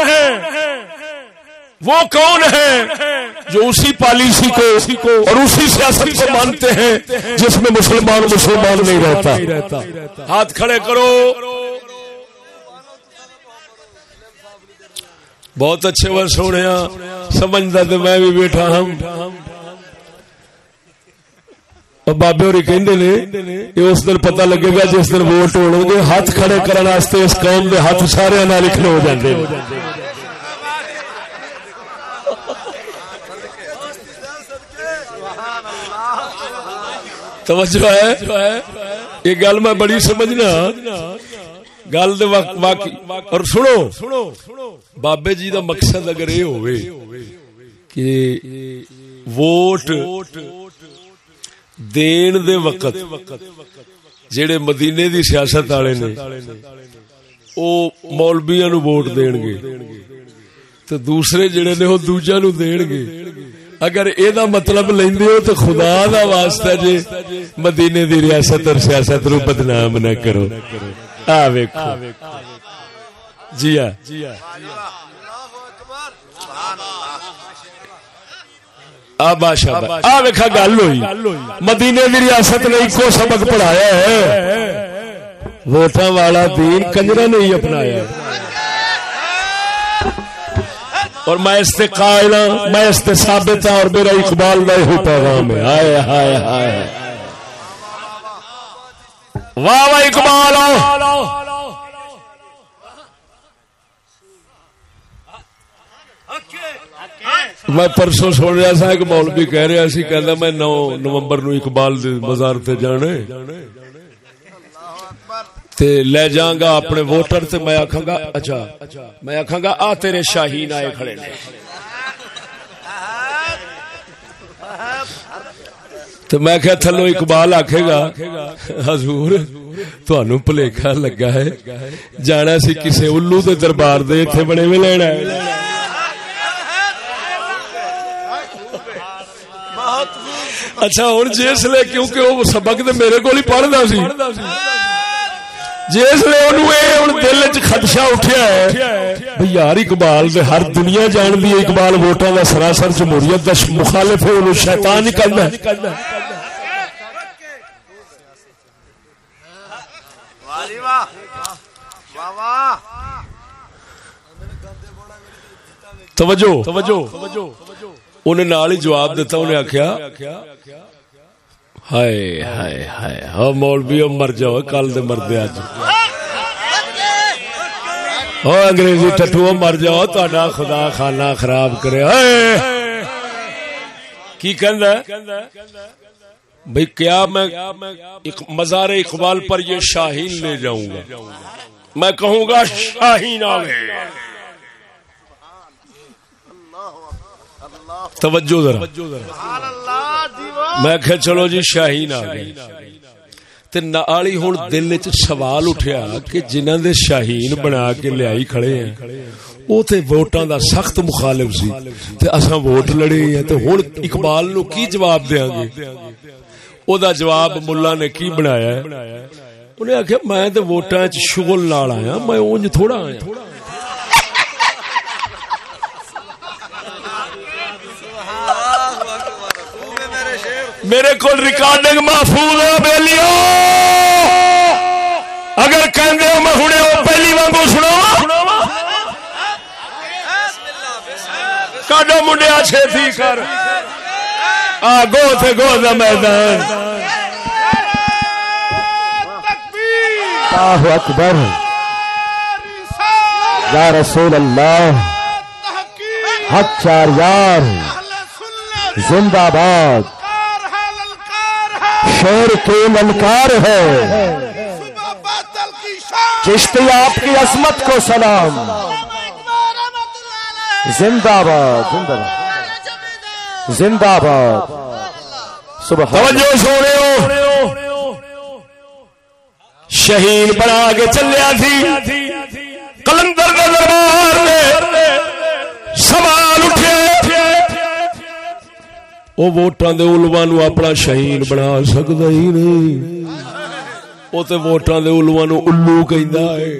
وہ کون ہے جو اسی پالیسی کو اور اسی سیاست کو مانتے ہیں جس میں مسلمان مسلمان نہیں رہتا؟ ہاتھ کھڑے کرو۔ بہت اچھے ور سونے سمجھتا تو میں بھی بیٹھا ہوں بابے ہوری کہندے نے یہ اس دن پتہ لگے گا جس دن ووٹ ہو گے ہاتھ کھڑے کرنے اس قوم کے ہاتھ سارے لکھنے ہو جاتے توجہ ہے؟ یہ گل میں بڑی سمجھنا۔ گل اور سنو، بابے جی دا مقصد اگر یہ ہوئے کہ ووٹ دین دے وقت جڑے مدینے دی سیاست والے نے، او مولبیا نو ووٹ دین گے تو دوسرے جڑے نے وہ دوجا نو دین گے اگر اے دا مطلب لیندے ہو تو خدا دا واسطہ جے مدینے دی ریاست اور سیاست رو بدنام نہ کرو۔ آ ویکھو۔ جی ہاں۔ آ ویکھا گل ہوئی۔ مدینے دی ریاست نے ایک سبق پڑھایا ہے۔ ووٹاں والا دین کنجرا نہیں اپنایا۔ اور میں اس سے قائل ہوں، میں اس سے ثابت ہوں اور میرا اقبال میں ہی پیغام ہے۔ ہائے ہائے ہائے واہ واہ، اقبال میں پرسوں سن رہا سا ایک مولوی کہہ رہا سی کہ میں نو نومبر نو اقبال دے مزار تے جانے تے لے جاں گا اپنے ووٹر تے میں آکھاں گا اچھا میں آکھاں گا آ تیرے شاہین آئے کھڑے نے۔ تو میں کہ تھلو اقبال آکھے گا، حضور تھانو پلیکھا لگا ہے۔ جانا سی کسے الو دے دربار دے تھے بڑے میں لینا ہے۔ اچھا ہوں جس لے کیونکہ وہ سبق تو میرے کو پڑھتا سی۔ جس دل چ خدشہ اٹھیا ہے یار اقبال ہر دنیا جان دی اقبال ووٹاں دا سراسر جمہوریت دا مخالف ہے شیطان ہی کرنا ہے۔ توجہ توجہ۔ انہیں نال ہی جواب دیتا انہیں آخیا ہائے ہائے ہائے۔ ہاں مولوی مر جاؤ، کل دے مردے اج ہو انگریزی ٹٹو مر جاؤ تا خدا خانہ خراب کرے۔ ہائے۔ کی کہندا بھئی کیا میں مزار اقبال پر یہ شاہین لے جاؤں گا؟ میں کہوں گا شاہین آ گئے توجہ ذرا۔ میں کہ چلو جی شاہین آ تے نالی ہن دل وچ سوال اٹھیا کہ جنہاں دے شاہین بنا کے لیائی کھڑے ہیں او تے ووٹاں دا سخت مخالف سی۔ تے اساں ووٹ لڑے ہیں تے ہن اقبال نو کی جواب دیاں گے؟ او دا جواب ملا نے کی بنایا ہے؟ انہیں آخیا میں تے ووٹاں وچ شغل نال آیا میں اونج تھوڑا آیا۔ میرے کو ریکارڈنگ محفوظ ہے بیلیو! اگر کہیں ہو میں ہوں وہ پہلی وانگو سنا کاڈو منڈیا چھتی کر۔ آ گو تھے گو دا میدان۔ اللہ اکبر۔ یا رسول اللہ۔ حق چار یار۔ زندہ باد۔ شیر کی للکار ہے۔ چشتی آپ کی عظمت کو سلام۔ زندہ باد زندہ باد۔ زندہ باد۔ صبح توجہ سونے ہو شہید بنا کے چلیا تھی کلندر کے دربار وہ ووٹاں دے علماء نو اپنا شہین بنا سکتا ہی نہیں۔ وہ تے ووٹاں دے علماء نو الو کہندا ہے۔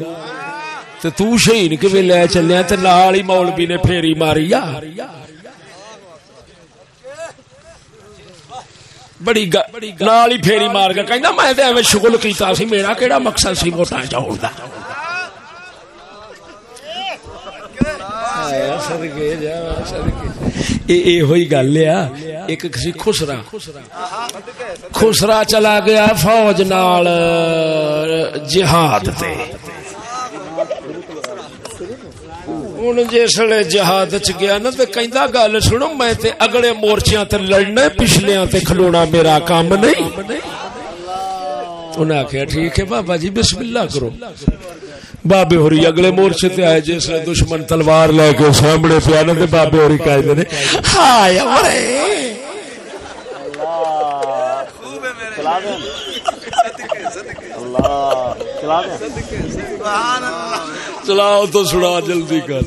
تے تو شہین کیویں لے چلیا تے نال ہی مولوی نے پھیری ماری آ۔ بڑی نال ہی پھیری مار کے کہندا میں تے ایویں شغل کیتا سی، میرا کیڑا مقصد سی ووٹاں چاؤن دا صدقے جا صدقے گل ایک کسی خسرا خسرا چلا گیا فوج نال جہاد ہوں جسے جہاد چ گیا نا تو کہ گل سنو میں اگلے مورچیا تے لڑنا پچھلیا تے کھلونا میرا کام نہیں انہیں آخیا ٹھیک ہے بابا جی بسم اللہ کرو بابے ہوری اگلے مورچے تے آئے جس نے دشمن تلوار لے کے سامنے پیا نا بابے ہوری کہتے نے ہائے اورے چلاؤ تو سنا جلدی کر۔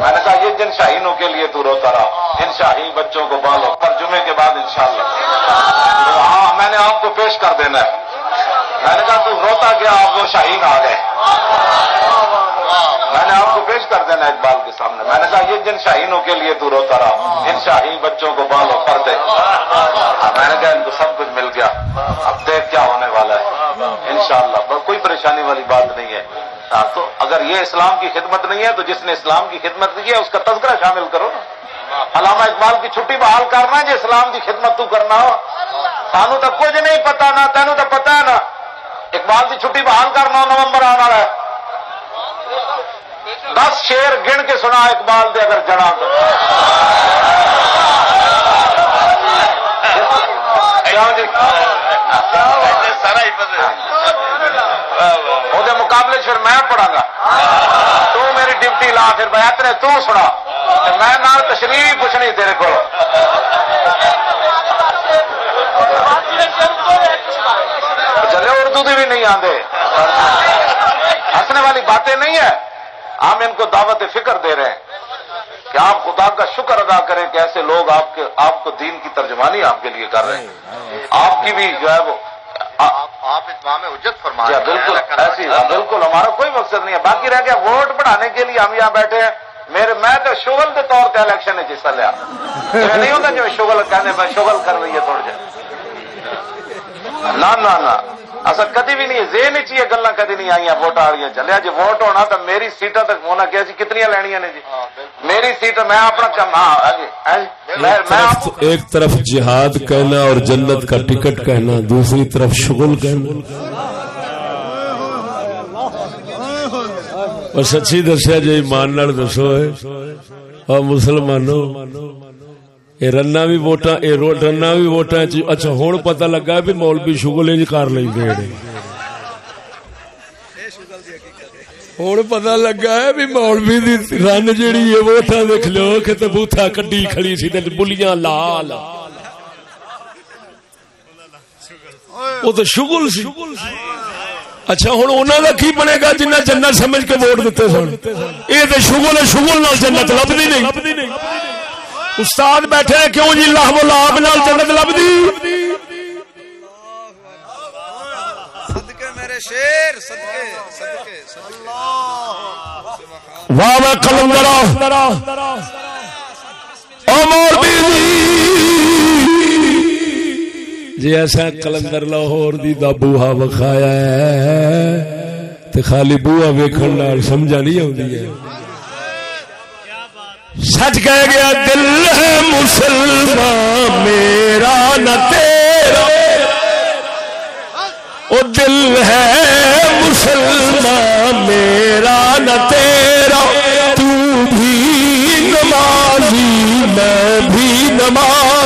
میں نے کہا یہ جن شاہینوں کے لیے تو روتا رہا۔ ان شاہین بچوں کو بالو ترجمے کے بعد انشاءاللہ۔ ہاں میں نے آپ کو پیش کر دینا ہے۔ میں نے کہا تو روتا گیا، آپ وہ شاہین آ گئے۔ میں نے آپ کو پیش کر دینا اقبال کے سامنے۔ میں نے کہا یہ جن شاہینوں کے لیے تو روتا رہا۔ ان شاہین بچوں کو بالو کر دے۔ ہاں، میں نے کہا ان کو سب کچھ مل گیا۔ اب دیکھ کیا ہونے والا ہے۔ انشاءاللہ کوئی پریشانی والی بات نہیں ہے۔ ہاں، تو اگر یہ اسلام کی خدمت نہیں ہے تو جس نے اسلام کی خدمت نہیں ہے اس کا تذکرہ شامل کرو علامہ اقبال کی چھٹی بحال کرنا جو اسلام کی خدمت تو کرنا ہو۔ سانو تو کچھ نہیں پتا نا تینوں تو پتا ہے نا۔ اقبال کی چھٹی بحال کرنا نومبر آنا ہے۔ دس شیر گن کے سنا اقبال دے اگر جڑا تو۔ سارا وہ مقابلے پھر میں پڑھا گا تو میری ڈیوٹی لا پھر میں اتنے تو سنا میں نہ تشریح پوچھنی تیرے کو چلے اردو بھی نہیں آتے ہنسنے والی باتیں نہیں ہے ہم ان کو دعوت فکر دے رہے ہیں کہ آپ خدا کا شکر ادا کریں کہ ایسے لوگ آپ کے آپ کو دین کی ترجمانی آپ کے لیے کر رہے ہیں۔ آپ کی بھی جو ہے وہ آپ اتمام حجت فرما جی رہے ہیں بالکل. ایسی ہوں۔ بالکل ہمارا کوئی مقصد نہیں ہے. باقی رہ گیا ووٹ بڑھانے کے لیے ہم یہاں بیٹھے ہیں. میرے میں تو شغل کے طور پہ الیکشن میں حصہ لیا. نہیں ہوتا جو شغل کہنے میں شغل کر رہی ہے تھوڑے نہ. اصل کدی بھی نہیں ذہن ہی چاہیے گلا کدی نہیں آئی ووٹ آ رہی ہیں چلے جی ووٹ ہونا تو میری سیٹاں تک ہونا کیا جی؟ کتنی لینیاں نے جی؟ میری سیٹ میں اپنا کم ہاں ہاں جی۔ ہاں میں ایک طرف جہاد کہنا اور جنت کا ٹکٹ کہنا دوسری طرف شغل کہنا۔ اور سچی دسیا جی ایمان نال دسو اور مسلمانوں یہ رنا بھی ووٹاں، اے رنا بھی ووٹاں چ اچھا ہن پتہ لگا بھی مولوی شغل انج جی کر لیندے نے۔ ہوں پتا لگا ہے بھی مولوی دی رن جیڑی ہے ووٹاں دیکھ لو تے بوتھا کڈی کھڑی سی، تے بلیاں لال۔ وہ تو شغل سی۔ اچھا ہوں انہوں کا کی بنے گا جنہ جنت سمجھ کے ووٹ دیتے سن؟ یہ تو شغل ہے شغل نال جنت لبدی نہیں۔ استاد بیٹھے کیوں جی لاہ لاب نال جنت لبدی واہ واہ کلندرا او مولوی جی۔ ایسا کلندر لاہور دی دا بوہا وکھایا ہے تے خالی بوہا ویکھن نال سمجھا نہیں آندی ہے۔ سچ کہہ گیا، دل ہے مسلمان، میرا نہ تیرا۔ او دل ہے مسلمان، میرا نہ تیرا۔ تو بھی نمازی، میں بھی نماز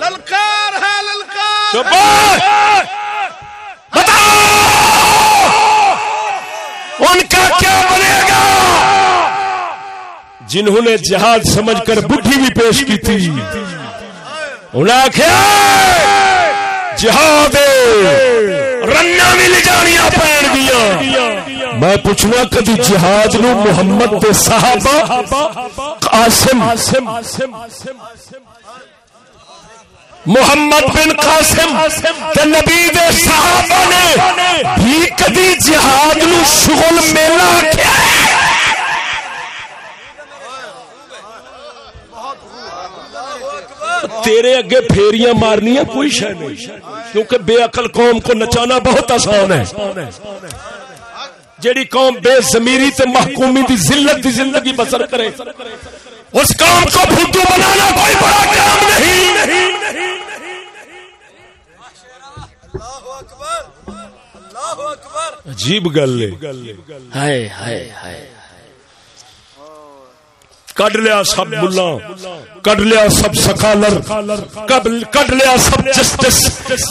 للکار ہے للکار ان کا کیا بنے گا جنہوں نے جہاد سمجھ کر بڈھی بھی پیش کی تھی انہیں آخیا جہاد رنگا بھی لے جانیا پہن گیا میں پوچھنا کدی جہاد نو محمد دے صحابہ قاسم؟ محمد بن قاسم تے نبی دے صحابہ نے بھی کدی جہاد نو شغل میلا کیا تیرے اگے پھیریاں مارنی کوئی شہ نہیں، کیونکہ بے عقل قوم کو نچانا بہت آسان ہے۔ جیڑی قوم بے زمیری تے محکومی دی ذلت دی زندگی بسر کرے اس قوم کو بھٹو بنانا کوئی بڑا کام نہیں۔ اللہ اکبر اللہ اکبر۔ عجیب گل ہے۔ کڈ لیا سب ملا، کڈ لیا سب سکالر کڈ لیا سب جسٹس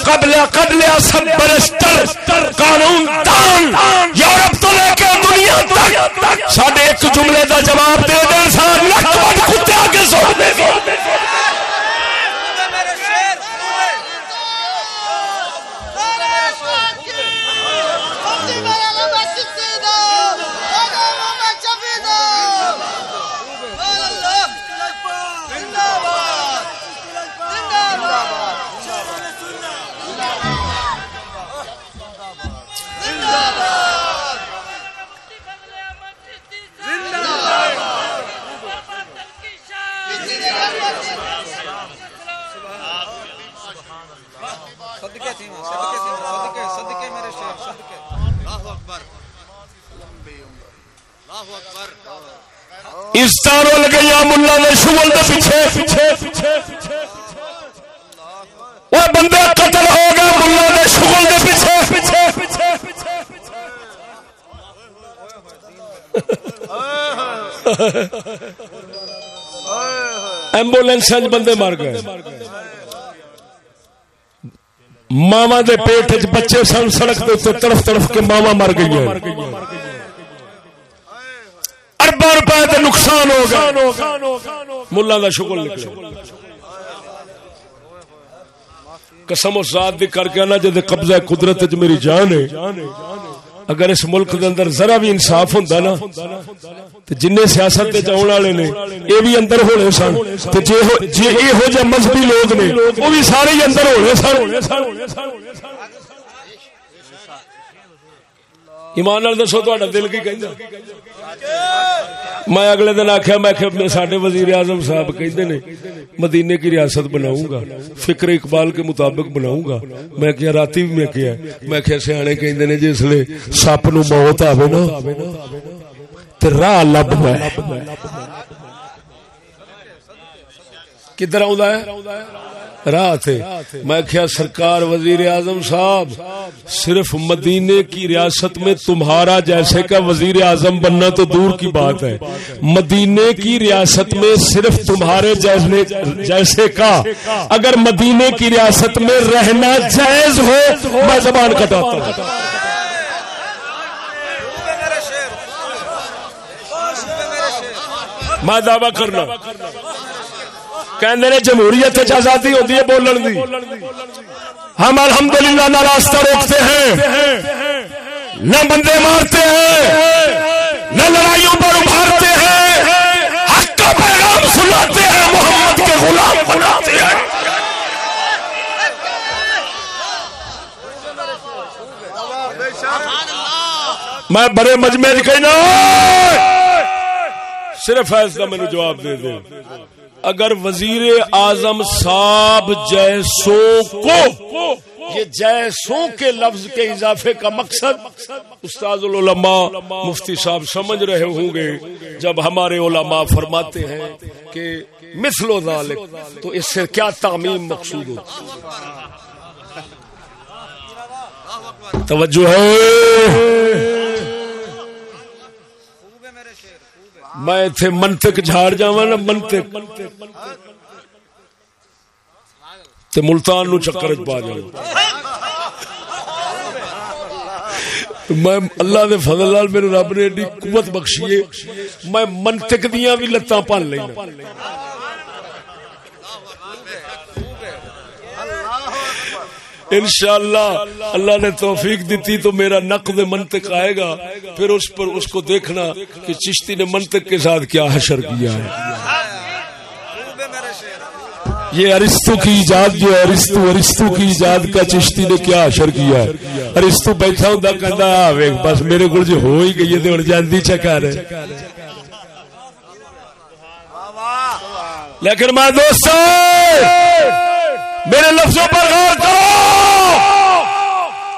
کڈ لیا کڈ لیا سب برسٹر قانون دان، یورپ تو لے کے دنیا تک۔ ساڈے ایک جملے دا جواب دے دیں سار لک کتے آگے سو دے میرے شیر صدقے تھی وہاں، صدقے تھی وہاں، صدقے صدقے میرے شیر صدقے اللہ اکبر اللہ اکبر اس تارو ملا نے شغل دے پیچھے۔ وہ بندے قتل ہو گئے ملا نے شغل دے پیچھے۔ ایمبولینس بندے مر گئے۔ ماوا دے پیٹ بچے سن، سڑک تڑف تڑف کے ماوا مر گئی اربا روپے کا نقصان ہو گیا۔ ملا کا شکر نکلے۔ قسم اس ذات دی کر کے نا جد قبضہ قدرت وچ میری جان ہے۔ اگر اس ملک دے اندر ذرا بھی انصاف ہوندا نا تے جن سیاست تے آن والے نے اے بھی اندر ہونے سن۔ تے جے جے اے ہو جے مذہبی لوگ نے او بھی سارے ہی اندر ہونے سن۔ ایمان نال دسو تہاڈا دل کی کہندا۔ میں اگلے دن آخیا میں سڈے وزیر اعظم صاحب کہتے نے، مدینے کی ریاست بناؤں گا فکر اقبال کے مطابق بناؤں گا میں کیا رات بھی میں کیا میں کیا سیانے کہتے نے، جس لیے سپ نو موت آئے نا راہ لب کدھر آ راہ تھے میں کیا سرکار وزیر اعظم صاحب، صرف مدینے کی ریاست میں تمہارا جیسے کا وزیر اعظم بننا تو دور کی بات ہے۔ مدینے کی ریاست میں صرف تمہارے جیسے کا۔ اگر مدینے کی ریاست میں رہنا جائز ہو، میں زبان کٹاتا ہوں۔ میں دعوی کرنا۔ کہ جمہوریت آزادی ہوتی ہے بولن دی۔ ہم الحمدللہ نہ راستہ روکتے ہیں، نہ بندے مارتے ہیں، نہ لڑائیوں پر ابھارتے ہیں۔ حق کا پیغام سناتے ہیں، محمد کے غلام بناتے ہیں۔ میں بڑے مجمع کہنا صرف ایسا مجھے جواب دے دے۔ اگر وزیر اعظم صاحب جیسوں کو، یہ جیسوں کے لفظ کے اضافے کا مقصد استاد العلماء مفتی صاحب سمجھ رہے ہوں گے جب ہمارے علماء فرماتے ہیں کہ مثل و ذالک، تو اس سے کیا تعمیم مقصود ہو توجہ ہے۔ میں تھے منطق جھاڑ جا نا، منطق۔ تے ملتان نو چکر پا جا میں اللہ دے فضل لال میرے رب نے ایڈی قوت بخشی ہے۔ میں منطق دیاں بھی لتاں پال لینا۔ انشاءاللہ اللہ نے توفیق دیتی تو میرا نقد منطق آئے گا۔ پھر اس پر اس کو دیکھنا کہ چشتی نے منطق کے ساتھ کیا حشر کیا ہے۔ یہ ارستو کی ایجاد جو ہے، ارستو ارستو کی ایجاد کا چشتی نے کیا حشر کیا ہے۔ ارستو بیٹھا ہوں کہتا ہے بس میرے کو جو جی ہو ہی گئی ہے تو جاندی چکا رہے لیکن میں دوستوں میرے لفظوں پر غور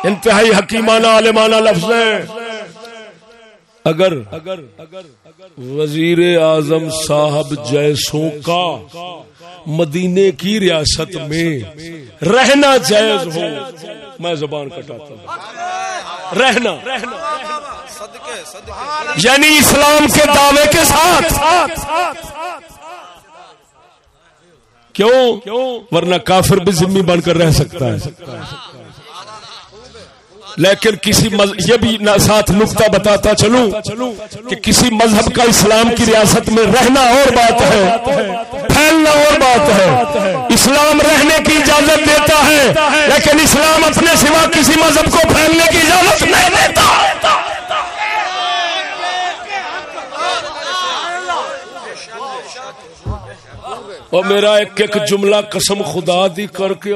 انتہائی حکیمانہ عالمانہ لفظ اگر وزیر اعظم صاحب جیسوں کا مدینے کی ریاست میں رہنا جائز ہو، میں زبان کٹاتا ہوں۔ رہنا۔ یعنی اسلام کے دعوے کے ساتھ۔ کیوں؟ ورنہ کافر بھی ذمہ بن کر رہ سکتا ہے۔ لیکن کسی یہ بھی ساتھ نقطہ بتاتا چلوں کہ کسی مذہب کا اسلام کی ریاست میں رہنا اور بات ہے، پھیلنا اور بات ہے۔ اسلام رہنے کی اجازت دیتا ہے، لیکن اسلام اپنے سوا کسی مذہب کو پھیلنے کی اجازت نہیں دیتا۔ اور میرا ایک ایک جملہ قسم خدا دی کر کے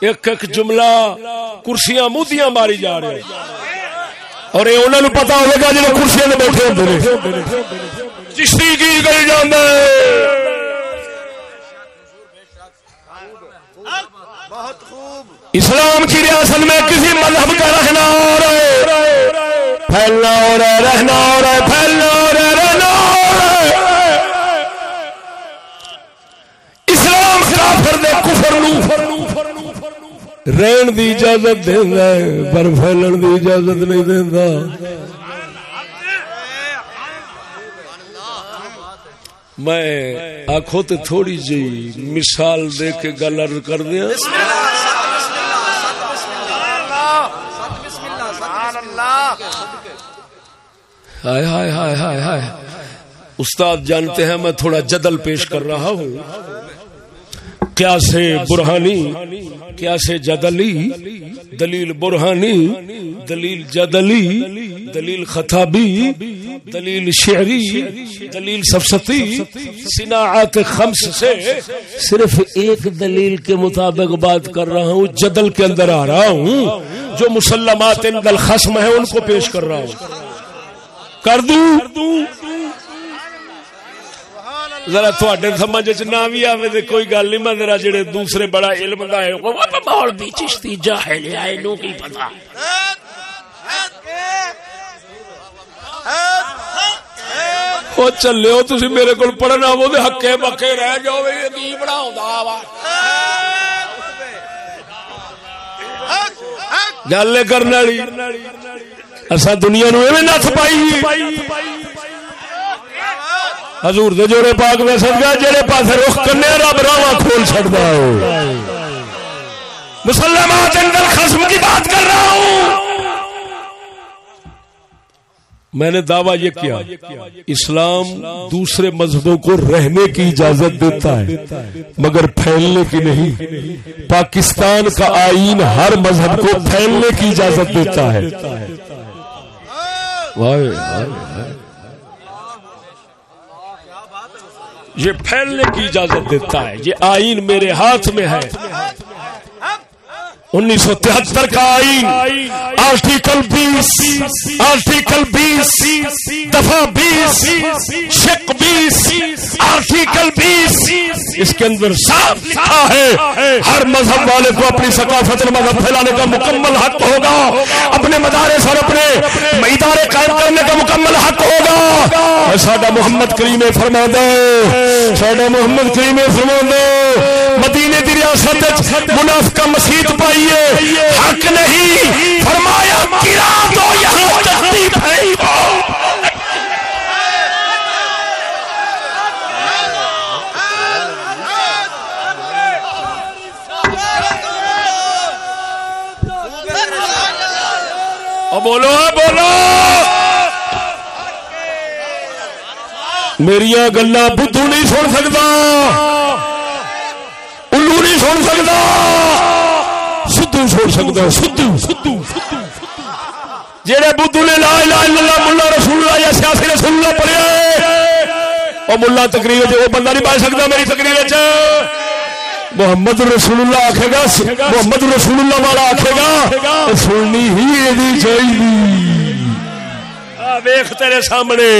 ایک ایک جملہ کرسیاں مودیاں ماری جا رہے اور یہ انہوں نے پتا ہوگا جب کرسیاں میں بیٹھے ہوتے چشتی کی گئی جانا اسلام کی ریاست میں کسی مذہب کا رہنا ہو اور پھیلنا ہو اور رہنا ہو اور پھیلنا ہو اور رہنا کافر دے کفر نو. رہن دی اجازت دیندا ہے، پر پھیلن دی اجازت نہیں دیندا۔ میں آخو تے تھوڑی جی مثال دے کے گل کر دیا استاد جانتے ہیں میں تھوڑا جدل پیش کر رہا ہوں۔ کیا سے برہانی، کیا سے جدلی، دلیل برہانی، دلیل جدلی، دلیل خطابی، دلیل شعری، دلیل سفستی صناعت خمس سے صرف ایک دلیل کے مطابق بات کر رہا ہوں، جدل کے اندر آ رہا ہوں، جو مسلمات عند الخصم ہے ان کو پیش کر رہا ہوں۔ کر دوں؟ ذرا تھوڑے سمجھ چ نہ بھی آوے تے کوئی گل نہیں، میں ذرا جڑے دوسرے بڑا علم دا ہے، وہ مولوی چشتی جاہل ہے اینو کی پتہ؟ او چلے ہو تسی میرے کول پڑھنا، وہ دے ہکے بکے رہ جاؤ، یہ کی بناوندا وا۔ گل کرن والی اسا دنیا نو ایویں نس پائی۔ حضور دے جوڑے پاک میں صدقہ، جڑے پاسے رخ کرنے، رب راواں کھول چھڑدا ہے۔ مسلمات اندر خصم کی بات کر رہا ہوں۔ میں نے دعویٰ یہ کیا، اسلام دوسرے مذہبوں کو رہنے کی اجازت دیتا ہے، مگر پھیلنے کی نہیں۔ پاکستان کا آئین ہر مذہب کو پھیلنے کی اجازت دیتا ہے۔ یہ پھیلنے کی اجازت دیتا ہے یہ آئین میرے ہاتھ میں ہے۔ انیس سو تہتر کا آئین آرٹیکل بیس آرٹیکل بیس، دفعہ بیس شک بیس آرٹیکل بیس۔ اس کے اندر صاف لکھا ہے، ہر مذہب والے کو اپنی ثقافت مذہب پھیلانے کا مکمل حق ہوگا۔ اپنے مدارس اور اپنے ادارے قائم کرنے کا مکمل حق ہوگا۔ ساڈا محمد کریم فرما دو ساڈا محمد کریم فرما دو مدینے کی ریاست منافقہ مسیح پائیے حق نہیں۔ فرمایا، گرا دو یہاں چلتی بھائی۔ بولو بولو۔ میری گلا بدھو نہیں سن سکتا۔ سن سکتا سدھو سن سکتا سدھو سدھو جہے بدھو نے لا لا اللہ ملا رسول اللہ یا سیاسی رسول اللہ پڑھیا وہ ملا تقریر وہ بندہ نہیں پا سکتا میری تقریر محمد رسول اللہ آخے گا محمد رسول اللہ والا آخے گا سننی ہی چاہیے ویخ تیرے سامنے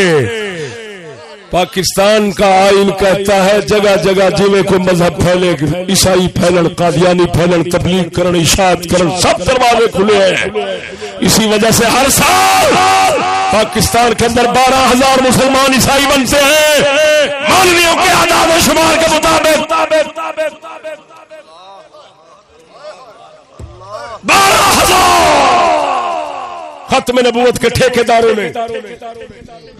پاکستان کا آئین کہتا ہے، جگہ جگہ جی کو مذہب پھیلے، عیسائی پھیلن، قادیانی پھیلن، تبلیغ کرن، اشاعت کرن، سب دروازے کھلے ہیں۔ اسی وجہ سے ہر سال پاکستان کے اندر بارہ ہزار مسلمان عیسائی بنتے ہیں۔ مولویوں کے آداب و شمار کے مطابق۔ بارہ ہزار ختم نبوت کے ٹھیکے داروں نے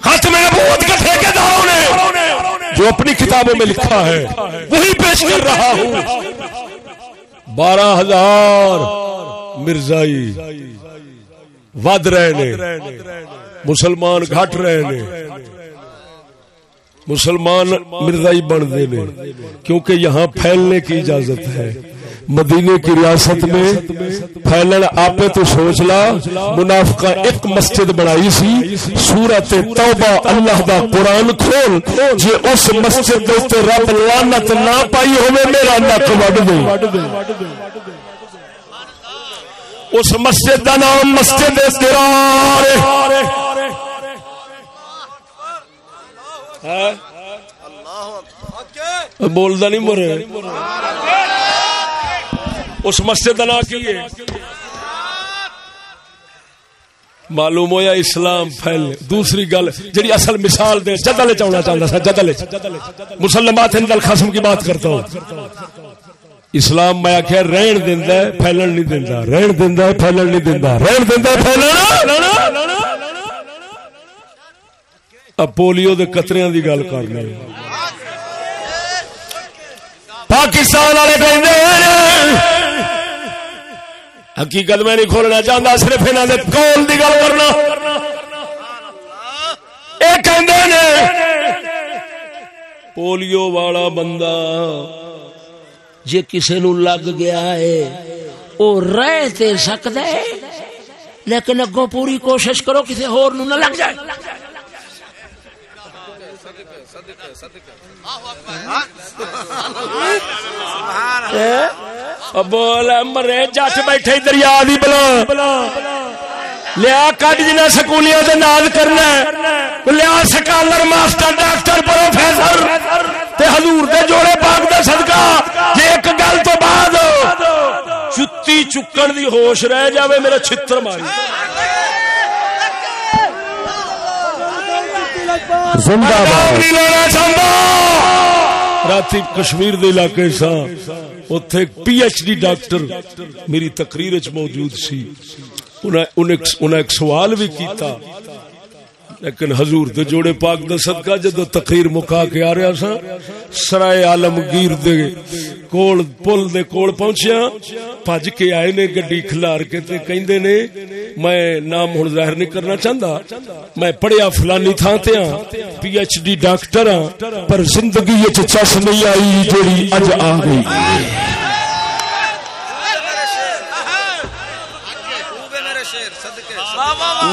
ختم نبوت کے ٹھیکے داروں نے، جو اپنی کتابوں میں لکھا ہے، وہی پیش کر رہا ہوں۔ بارہ ہزار مرزائی ود رہے نے، مسلمان گھٹ رہے نے۔ مسلمان مرزائی بن دے نے، کیونکہ یہاں پھیلنے کی اجازت ہے۔ مدینے کی ریاست میں پھیلن آپ تو سوچ لا منافقہ ایک مسجد بنائی سی سورت توبہ اللہ دا قرآن کھول جے اس مسجد دے رب لعنت نہ پائی ہوے میرا نک وڈ دے۔ اس مسجد دا نام مسجد استرار ہے۔ بولدا نہیں مرے۔ اس مسجد کا نام کی معلوم ہویا اسلام پھیل، دوسری گل، جڑی اصل مثال دے، جدل چاہنا چاہتا تھا جدل مسلمات ہندل خسم کی بات کرتا ہوں۔ اسلام میں آخیا رہن دینا ہے، پھیلن نہیں دینا رہن دینا ہے، پھیلن نہیں دینا رہن دینا ہے، پھیلن اب پولیو دے قطریاں دی گل کرنی پاکستان والے کہیں حقیقت میں نہیں کھولنا چاہتا، صرف انہوں نے کون کی گل کرنا۔ یہ کہندے پولیو والا بندہ جے کسے نو لگ گیا ہے، او رہ تے سکدا ہے، لیکن اگوں پوری کوشش کرو کسی ہور نو نہ لگ جائے۔ بول مرے جٹ بیٹھے دریا دی بلا لیا کٹ جنا سکولیاں دے نال کرنا لیا سکالر ماسٹر ڈاکٹر پروفیسر تے حضور دے جوڑے پاک دا صدقہ جے ایک گل تو بعد جتی چکن دی ہوش رہ جاوے میرا چھتر ماری زندہ باد۔ رات کشمیر دے علاقے سا۔ اتے پی ایچ ڈی ڈاکٹر میری تقریر چ موجود سی۔ انہیں ایک سوال بھی کیتا۔ لیکن حضور دے جوڑے پاک دا صدقہ جدو تقریر مکا کے آ رہا سا سرائے عالمگیر دے کول پل دے کول پہنچیا بج کے آئے نے گڈی کھلار کے تے کہندے نے میں نام ہن ظاہر نہیں کرنا چاہندا۔ میں پڑھیا فلانی تھاں تے ہاں پی ایچ ڈی ڈاکٹر ہاں پر زندگی وچ چس نہیں آئی جیڑی اج آ گئی۔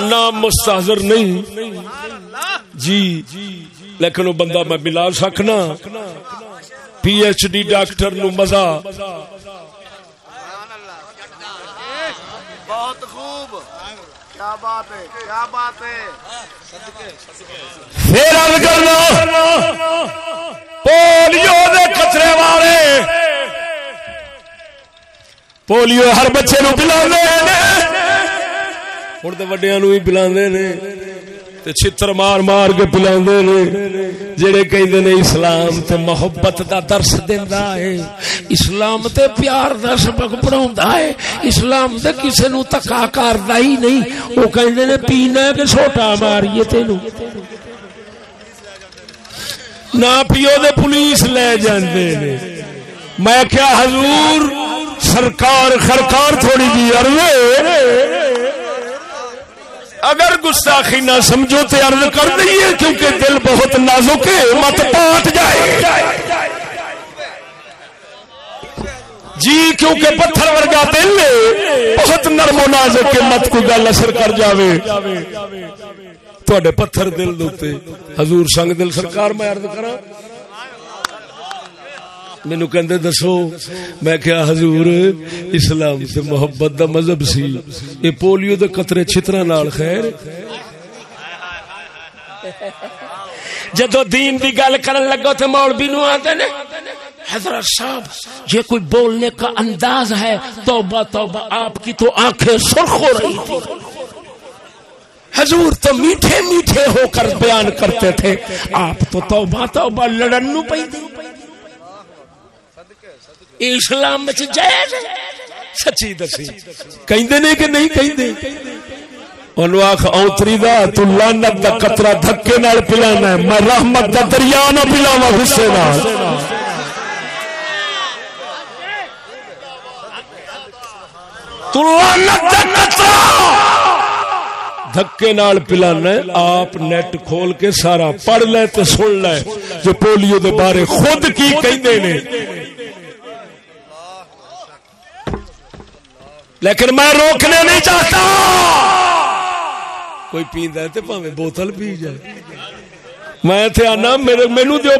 نام مستحضر نہیں۔ جی لیکن وہ بندہ میں ملا سکنا پی ایچ ڈی ڈاکٹر نو مزہ بہت خوب کیا بات ہے؟ کیا بات ہے؟ پھر عرض کرنا پولیو دے خطرے والے۔ پولیو ہر بچے نو پلا ہوں تو وڈیا نو ہی پلا تے چھتر مار مار کے پلا جڑے کہندے نے اسلام تے محبت دا درس دیندا ہے، اسلام تے پیار دا سبق پڑھاوندا ہے، اسلام تے کسے نو تکا کردا ہی نہیں۔ او کہندے نے پینا کہ سوٹا ماریے تینو۔ نہ پیو دے پولیس لے جاندے نے۔ میں کیا حضور، سرکار خرکار تھوڑی جی عرض اگر گستاخی نہ سمجھو تو عرض کر دئیے کیونکہ دل بہت نازک ہے، مت پاٹ جائے۔ جی کیونکہ پتھر ورگا دل ہے، بہت نرم و نازک ہے، مت کوئی گل اثر کر جاوے۔ تواڈے پتھر دل دوتے حضور سنگ دل سرکار، میں عرض کراں مینو کہندے دسو، میں کیا حضور، اسلام تے محبت دا مذہب سی۔ اے پولیو دے قطرے چھترا نال، خیر۔ جدو دین دی گل کرن لگو تے مولوی نو آندے نے، حضرت صاحب، یہ کوئی بولنے کا انداز ہے، توبہ توبہ، آپ کی تو آنکھیں سرخ ہو رہی تھی۔ حضور تو میٹھے میٹھے ہو کر بیان کرتے تھے، آپ تو توبہ توبہ لڑن نو پئی تھی اسلام جائز ہے۔ سچی دسی۔ کہندے نے کہ نہیں کہندے؟ اونوں آکھ اونتری دا تو لعنت دا قطرہ دھکے نال پلانا ہے۔ میں رحمت دا دریا نہ پلاواں غصے نال۔ تو لعنت دا قطرہ دھکے نال پلانا ہے۔ آپ نیٹ کھول کے سارا پڑھ لے تے سن لے۔ جو پولیو دے بارے خود کی کہندے نے۔ لیکن میں روکنے نہیں چاہتا۔ کوئی پیندا ہے تے پاویں بوتل پی جائے۔ میں تے آنا میرے مینو دیو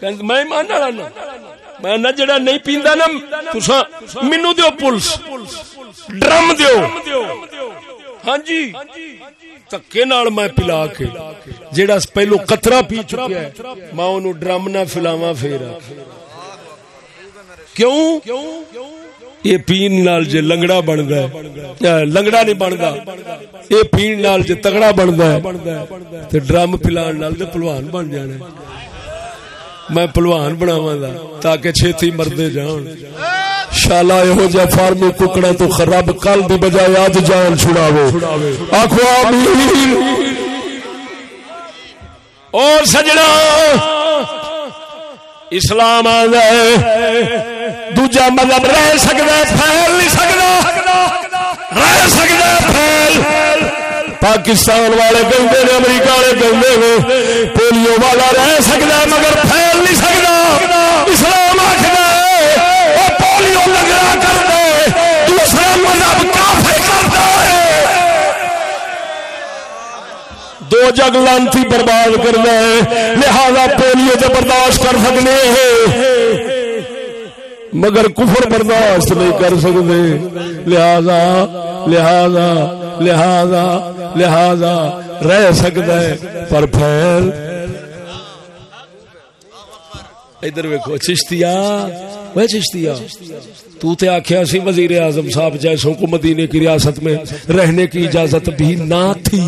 کہند میں مان والا نا میں نہ جڑا نہیں پیندا نا تساں مینو دیو پولس ڈرم دیو۔ ہاں جی۔ تکے نال میں پلا کے جیڑا پہلو قطرہ پی چکیا ہے میں اونوں ڈرم نہ فلاواں پھیرا کیوں؟ یہ پین نال جے لنگڑا بندا ہے۔ لنگڑا نہیں بندا۔ یہ پین نال جے تگڑا بندا ہے۔ تے ڈرم پلان نال تے پہلوان بن جانا ہے۔ میں پہلوان بناواں دا تاکہ چھتی مردے جان۔ شالا یہو جا فارمی ککڑا تو خراب کل دی بجائے آج جان چھڑاوے۔ آخو آمین۔ اور سجنا۔ اسلام آ دوجا مذہب رہ سکتا ہے پھیل نہیں سکتا رہ سکتا ہے پھیل پاکستان والے کہتے ہیں امریکہ والے کہتے ہیں پولیو والا رہ سکتا ہے مگر پھیل نہیں سکتا اسلام آخر پولیو لگا کر دے دوسرا مذہب کافر کرتا ہے دو جگ لانتی برباد کرنا ہے لہذا پولیو تو برداشت کر سکنے ہیں مگر کفر برداشت نہیں کر سکتے۔ لہذا لہذا لہذا لہذا رہ سکتا ہے۔ پر پھیل ادھر ویکو چشتیا وہ چشتیا تو تے آخیا سی وزیر اعظم صاحب جیسوں کو مدینے کی ریاست میں رہنے کی اجازت بھی نہ تھی۔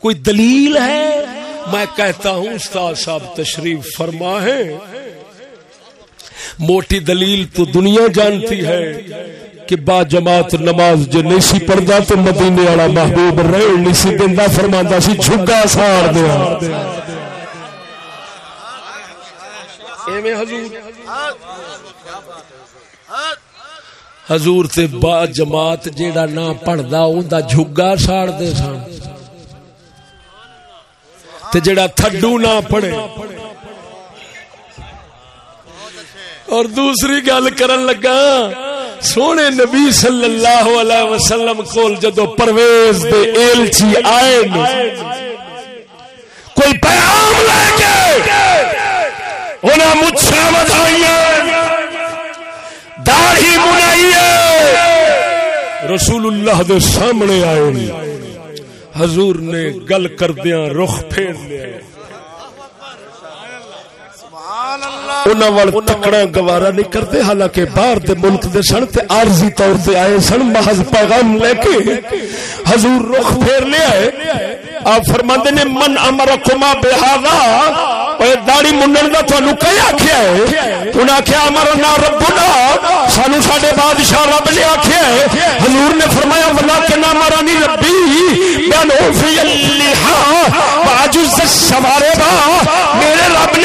کوئی دلیل ہے؟ میں کہتا ہوں، استاد صاحب تشریف فرما ہے۔ موٹی دلیل تو دنیا جانتی ہے کہ با جماعت نماز جو نہیں سی پڑھتا تو مدینے والا محبوب رہے نہیں سی دندا فرماندا سی جھگا ساڑ دیا ایویں حضور۔ حضور تے با جماعت جیڑا نہ پڑھدا، اوندا جھگا ساڑ دے سن۔ تے جڑا تھڈو نہ پڑے اور دوسری گل کرن لگا، سونے نبی صلی اللہ علیہ وسلم کول جدو پرویز دے ایلچی آئے کوئی پیام لے کے انہیں مچھا بدھائیے داڑھی منائیے رسول اللہ دے سامنے آئے حضور نے گل کردیا رخ پھیر لیا۔ تکڑا گوارا نہیں کرتے حالانکہ باہر دے ملک دے سن تے عارضی طور تے آئے سن محض پیغام لے کے حضور رخ پھیر لے آئے۔ آپ فرماندے نے من امرکما بہذا اے داڑھی منن دا تانوں کئی آکھیا ہے؟ انہاں آکھیا امرنا ربنا. سانو ساڈے بادشاہ رب نے آکھیا ہے۔ حضور نے فرمایا ولا کہ نہ مرانی ربی بنو فی اللحا واجز الشوارے با. میرے رب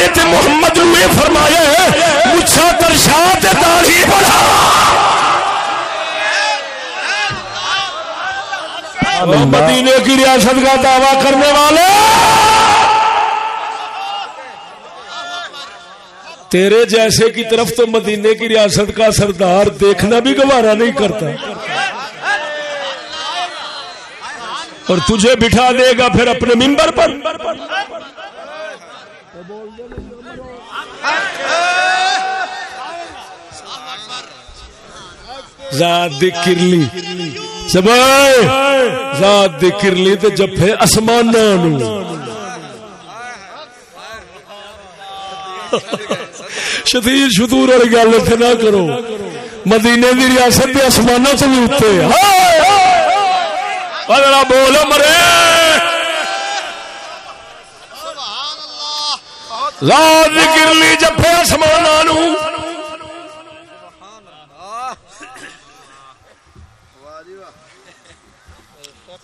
نے تے محمد نے فرمایا ہے مچھا ترشا تے داڑھی بڑھا مدینے کی ریاست کا دعویٰ کرنے والے۔ تیرے جیسے کی طرف تو مدینے کی ریاست کا سردار دیکھنا بھی گوارا نہیں کرتا۔ اور تجھے بٹھا دے گا پھر اپنے ممبر پر۔ ذات کرلی۔ سب ذات کرلی تو جفے آسمان شدید شدور والی گل اتنے نہ کرو۔ مدینے کی ریاست کے آسمان سے بھی اتنے بول مرے۔ لا ذکر لی جفے آسمان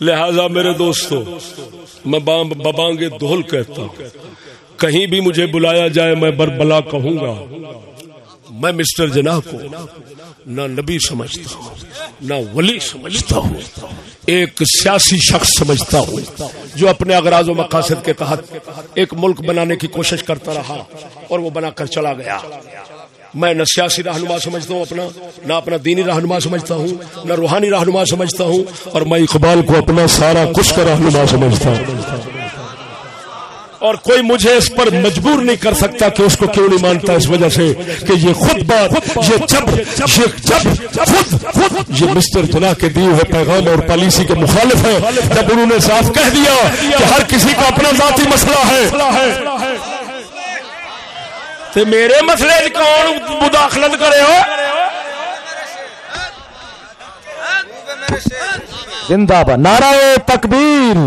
لہذا میرے دوستو، میں ببانگے دھول کہتا ہوں۔ کہیں بھی مجھے بلایا جائے، میں بربلا کہوں گا۔ میں مسٹر جناح کو نہ نبی سمجھتا ہوں، نہ ولی سمجھتا ہوں، ایک سیاسی شخص سمجھتا ہوں جو اپنے اغراض و مقاصد کے تحت ایک ملک بنانے کی کوشش کرتا رہا اور وہ بنا کر چلا گیا۔ میں نہ سیاسی رہنما سمجھتا ہوں اپنا، نہ اپنا دینی رہنما سمجھتا ہوں، نہ روحانی رہنما سمجھتا ہوں اور میں اقبال کو اپنا سارا کچھ کا رہنما سمجھتا ہوں۔ اور کوئی مجھے اس پر مجبور نہیں کر سکتا کہ اس کو کیوں نہیں مانتا اس وجہ سے کہ یہ خود بات، یہ جب یہ جب خود خود، یہ مسٹر جنا کے دیے ہوئے پیغام اور پالیسی کے مخالف ہے جب انہوں نے صاف کہہ دیا کہ ہر کسی کا اپنا ذاتی مسئلہ ہے۔ تے میرے مسئلے کون مداخلت کرے ہو؟ زندہ باد، نعرہ تکبیر،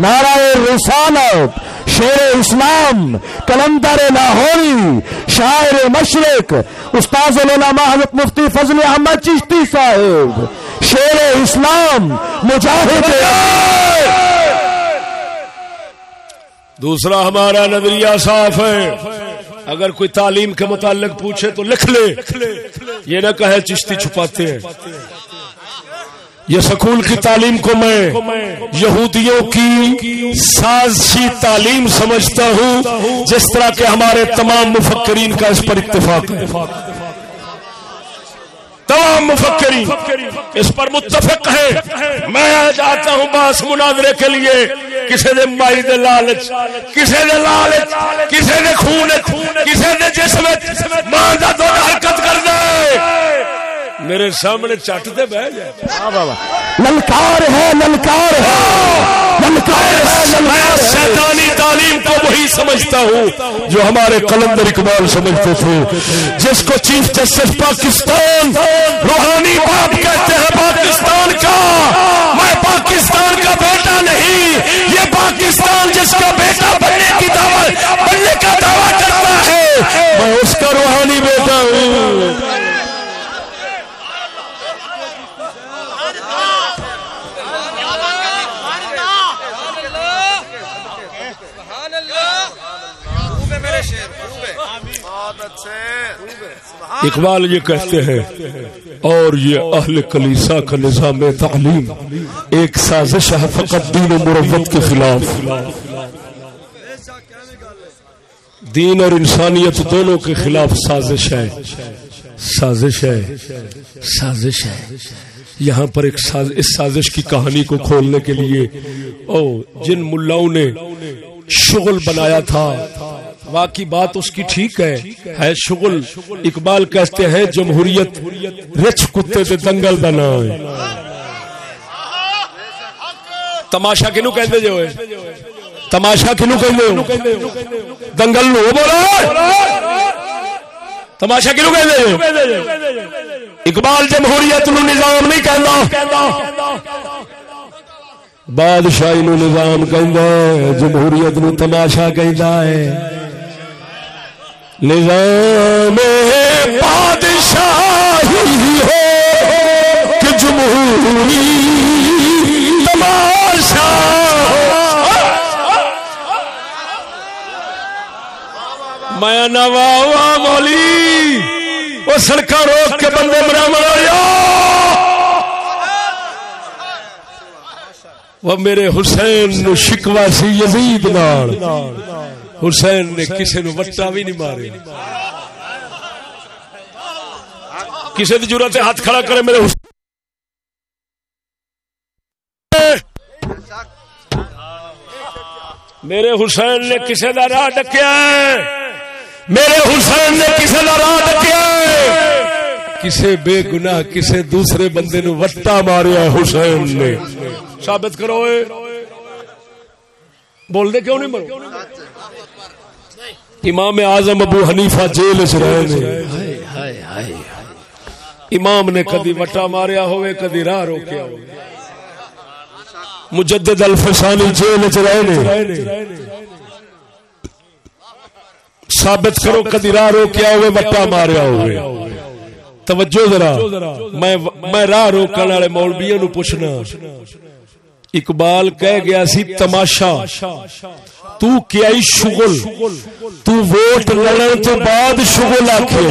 نعرہ رسالت شیر اسلام، کلندر لاہوری، شاعر مشرق، استاذ العلماء حضرت مفتی فضل احمد چشتی صاحب، شیر اسلام، مجاہد دوسرا ہمارا نظریہ صاف ہے۔ اگر کوئی تعلیم کے متعلق پوچھے تو لکھ لے۔ یہ نہ کہے چشتی چھپاتے ہیں۔ یہ سکول کی تعلیم کو میں یہودیوں کی سازشی تعلیم سمجھتا ہوں، جس طرح کے ہمارے تمام مفکرین کا اس پر اتفاق ہے۔ تمام مفکرین اس پر متفق ہے میں جاتا ہوں باس مناظرے کے لیے۔ کسی نے مائی دے لالچ، کسی نے لالچ، کسی نے خون، کسی نے جسم ماں دا دو حرکت کر دے۔ میرے سامنے چٹ دے بہ جائے۔ للکار ہے للکار ہے۔ للکار ہے۔ میں شیطانی تعلیم کو وہی سمجھتا ہوں جو ہمارے قلندر اقبال سمجھتے تھے جس کو چیف جسٹس پاکستان روحانی باپ کہتے ہیں پاکستان کا۔ میں پاکستان کا بیٹا نہیں یہ پاکستان جس کا بیٹا بننے کی دعوت بننے کا دعویٰ کرتا ہے۔ میں اس کا روحانی بیٹا ہوں سبحان اللہ خوب ہے میرے شیر خوب ہے اقبال یہ کہتے ہیں، اور یہ اہل کلیسا کا نظام تعلیم ایک سازش ہے فقط دین و مروت کے خلاف۔ دین اور انسانیت دونوں کے خلاف سازش ہے۔ سازش ہے۔ سازش ہے۔ یہاں پر ایک ساز، اس سازش کی کہانی کو کھولنے کے لیے، او جن ملاؤں نے شغل بنایا تھا واقعی بات اس کی ٹھیک ہے۔ ہے شغل۔ اقبال کہتے ہیں، جمہوریت رچ کتے تے دنگل دا بنا تماشا کنو کہتے جو ہے تماشا کنو کہتے ہو؟ دنگل نو بولا۔ تماشا کنو کہتے ہو؟ اقبال جمہوریت نو نظام نہیں کہنا بادشاہی نو نظام کہندا ہے، جمہوریت نو تماشا کہندا ہے۔ نظام بادشاہی ہو کہ جمہوری تماشا میں نوا مولی، وہ سڑکاں روک کے بندے مرا وہ میرے حسین نو شکوا سی یزید نال۔ حسین نے کسی نو وٹا بھی نہیں مارے کسی کی ضرورت ہاتھ کھڑا کرے میرے حسین۔ میرے حسین نے کسی کا راہ ڈکیا میرے حسین نے کسی کا راہ ڈکیا کسی بے گناہ کسی دوسرے بندے نو وٹا ماریا حسین نے۔ ثابت کرو اے۔ بول دے کیوں نہیں مرو؟ امام اعظم ابو حنیفہ جیل چ رہے نے۔ امام نے کدی وٹا ماریا ہوئے کدی راہ روکیا ہوئے مجدد الفسانی جیل چ رہے نے۔ ثابت کرو کدی راہ روکیا ہوئے وٹا ماریا ہوئے توجہ ذرا میں میں راہ روکنے والے مولبیاں نو پوچھنا۔ اقبال کہہ گیا سی تماشا۔ تو کیا ہی شغل؟ تو ووٹ لڑن تو بعد شغل آکھے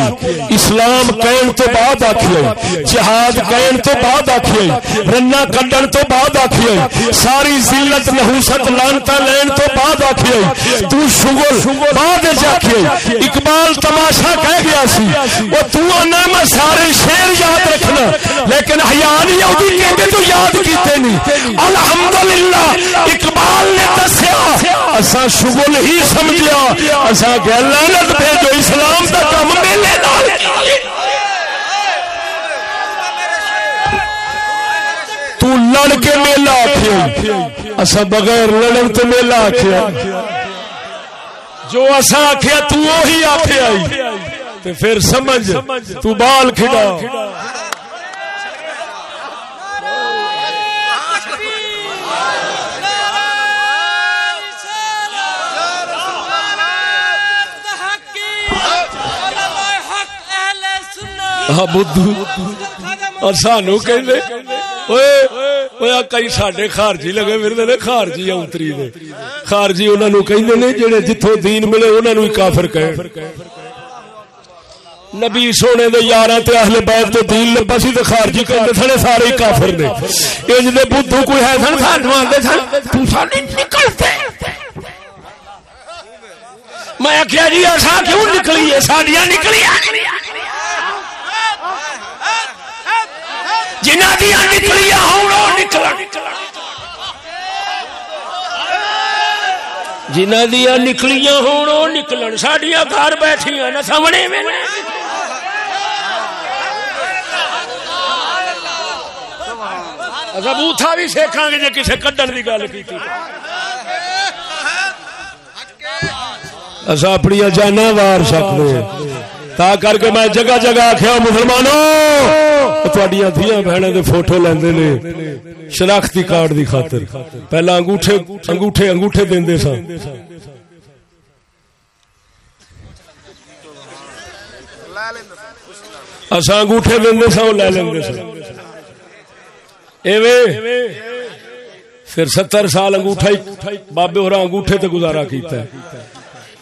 اسلام کہن تو بعد آکھے جہاد کہن تو بعد آکھے رنا کڈن تو بعد آکھے ساری ذلت، نحوست، لانتا، لین تو بعد آکھے تو شغل بعد جاکھے اقبال تماشا کہہ گیا سی۔ وہ تو انا میں سارے شیر یاد رکھنا۔ لیکن حیا نہیں اودی کہتے تو یاد کیتے نہیں۔ الحمدللہ، اقبال نے دسیا اسا شغل ہی سمجھیا۔ اسا کہ لعنت بھیجو اسلام دا کم میلے نال۔ تو لڑ کے میلہ آکھیا۔ اسا بغیر لڑن تے میلہ آکھیا۔ جو اسا آکھیا، تو وہی آکھیا۔ تے پھر سمجھ، تو بال کھڑا ہاں بدھو۔ اور سانو کہندے۔ اوئے وہ کئی جی ساڈے خارجی لگے پھرتے نے، خارجی اونتری دے۔ خارجی انہوں نے کہندے نے، جڑے جتھوں دین ملے انہوں نے کافر کہے۔ نبی سونے دے یاراں تے اہل بیت تے دین لبا سی تے خارجی کہندے سنے سارے ہی کافر نے۔ انج دے بدھو کوئی ہے سن سانو آندے سن۔ تو ساڈے نکلتے میں آخیا جی ایسا کیوں نکلی ہے؟ ساڈیاں نکلیاں۔ جنہ دیا نکلیاں ہوں نکل جنہ دیا نکلیاں ہوں نکلن۔ ساڈیاں گھر بیٹھیاں نہ سامنے میں بوتھا بھی سیکھاں گے، جے کسے کڈن دی گل کیتی۔ اصا اپنی جانا وار سکتے تا کر کے میں جگہ جگہ آخیا مسلمانوں تھوڑیاں دھیاں بہنوں دے فوٹو لیندے نے شناختی کارڈ دی خاطر پہلا انگوٹھے انگوٹھے انگوٹھے دیندے سا اسا انگوٹھے دیندے سا لے لیندے سا ایویں پھر ستر سال انگوٹھا ہی بابے ہورا انگوٹھے تے گزارا کیتا ہے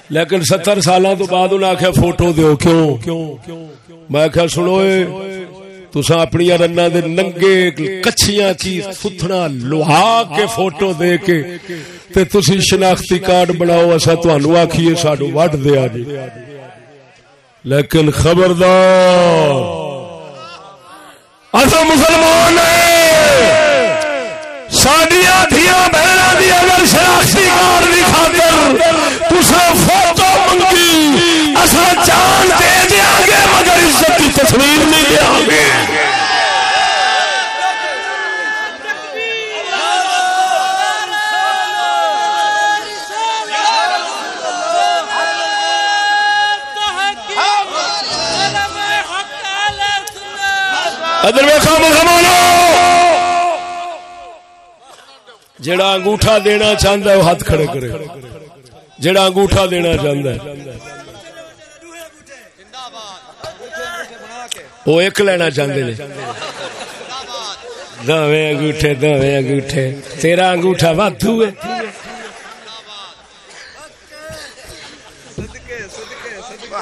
لیکن ستر سال تو بعد انہیں آخیا فوٹو دیو کیوں میں آخیا سنو تسا اپنی رنا دے ننگے کچھیاں چیز فتنا لوہا کے فوٹو دے کے تے تسی شناختی کارڈ بناؤ اصا تہن آخیے ساڈو وڈ دیا جی لیکن خبردار اصا مسلمان سڈیا دیا بہن دی اگر شناختی کارڈ عزت کی تصویر نہیں دیا گے ادھر مسلمانوں جڑا انگوٹھا دینا چاہتا ہے وہ ہاتھ کھڑے کرے۔ جڑا انگوٹھا دینا چاہتا ہے۔ وہ ایک لینا چاہتے ہیں دوے انگوٹھے دوے انگوٹھے تیرا انگوٹھا وادھو ہے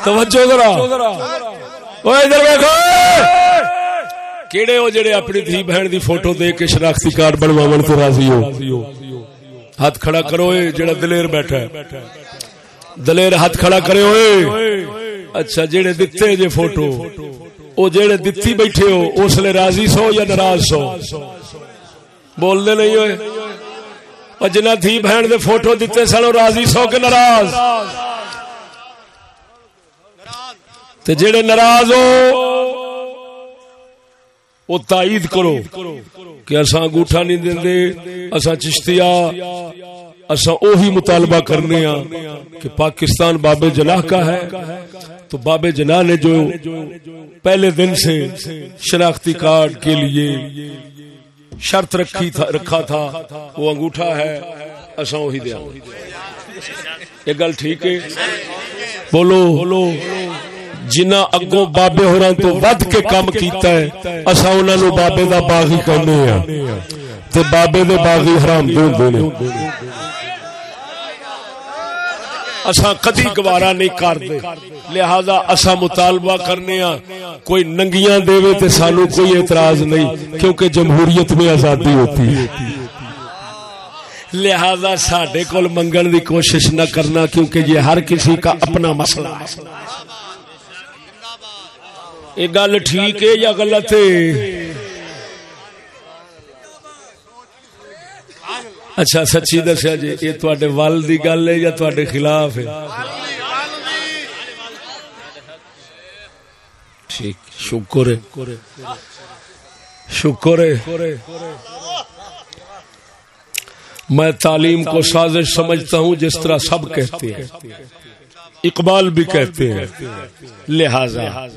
توجہ ذرا وہ ادھر دیکھو کیڑے ہو جڑے اپنی دھی بہن دی فوٹو دے کے شناختی کارڈ بنواون تے راضی ہو ہاتھ کھڑا کرو اے جڑا دلیر بیٹھا ہے دلیر ہاتھ کھڑا کرے ہوئے اچھا جڑے دتے جے فوٹو او جڑے دتی بیٹھے ہو، اس لے راضی سو یا ناراض سو؟ بول دے نہیں ہوئے۔ اور جنہ دھی بہن دے فوٹو دتے سن راضی سو کے ناراض؟ تے جڑے ناراض ہو، وہ تائید کرو کہ اصا انگوٹھا نہیں دیں اصا چشتیا اصا اوہی مطالبہ کرنے ہاں کہ پاکستان بابے جناح کا ہے، تو بابے جناح نے جو پہلے دن سے شناختی کارڈ کے لیے شرط رکھی تھا، رکھا تھا، وہ انگوٹھا ہے اصا وہی دیا یہ گل ٹھیک ہے؟ بولو بولو جنہ اگوں بابے ہوراں تو ود کے کام کیتا ہے اسا انہاں نو بابے دا باغی کہنے ہاں۔ تے بابے دے باغی حرام دے ہوندے نے۔ اسا کدی گوارا نہیں کردے لہذا اسا مطالبہ کرنے ہاں۔ کوئی ننگیاں دے تے سانو کوئی اعتراض نہیں کیونکہ جمہوریت میں آزادی ہوتی ہے۔ لہذا ساڈے کول منگن دی کوشش نہ کرنا کیونکہ یہ ہر کسی کا اپنا مسئلہ ہے۔ یہ گل ٹھیک ہے یا غلط ہے؟ اچھا سچی دسیا جی یہ تے ول دی گل ہے یا تے خلاف ہے؟ ٹھیک، شکر ہے۔ شکر ہے۔ میں تعلیم کو سازش سمجھتا ہوں، جس طرح سب کہتے ہیں۔ اقبال بھی کہتے ہیں۔ لہذا۔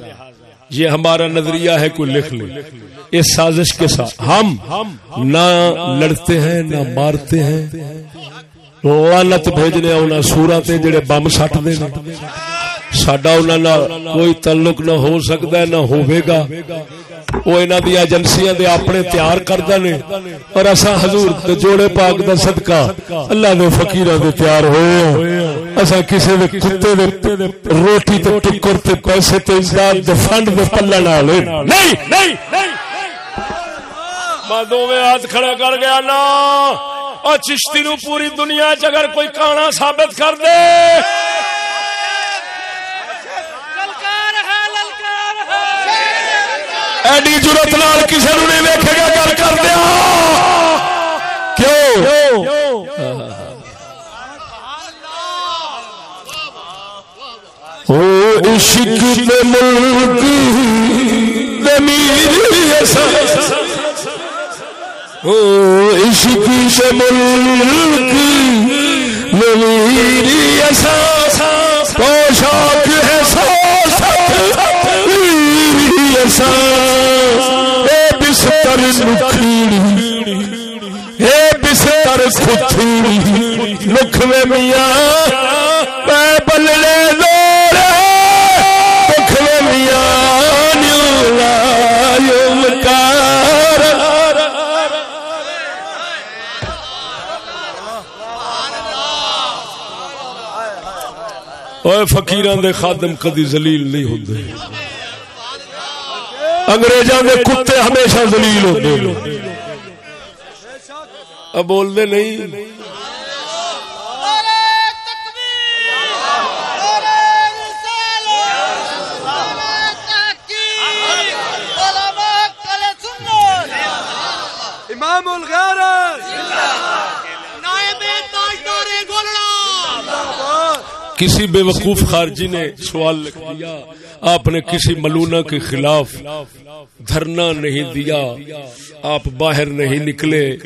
یہ ہمارا نظریہ ہے، کوئی لکھ لے۔ اس سازش کے ساتھ ہم نہ لڑتے ہیں، نہ مارتے ہیں۔ لانت بھیجنے انہاں سورا تے جڑے بم سٹ دے ساڈا انہاں نال کوئی تعلق نہ ہو سکتا ہے نہ ہوے گا۔ وہ انہاں دی ایجنسیاں دے اپنے تیار کردے نے۔ اور اساں حضور دے جوڑے پاک دا صدقہ اللہ دے فقیراں دے تیار ہوئے ہاں اساں کسے دے کتے دے روٹی تے ٹکر تے پیسے تے امداد دے فنڈ دے پلن والے نہیں نہیں میں دوویں ہاتھ کھڑے کر گیا نا۔ اور چشتی نو پوری دنیا چ اگر کوئی کانا ثابت کر دے۔ ایڈی ضرورت نال کسی نو نہیں ویکھے گا، گل کر دیا۔ کیوں؟ او عشق دے ملک دے میری او عشق دے ملک دے میری پوشاک ہے سو میری اساں اے بستر نکھیڑی اے بستر لکھ میں میاں دور لکھ میں میاں کار اوے فقیران دے خادم کدی ذلیل نہیں ہوندے۔ انگریزاں کتے ہمیشہ زلیل ہوتے بولتے نہیں۔ کسی بے وقوف خارجی نے سوال لکھ دیا آپ نے کسی ملونا کے خلاف دھرنا نہیں دیا، آپ باہر نہیں نکلے۔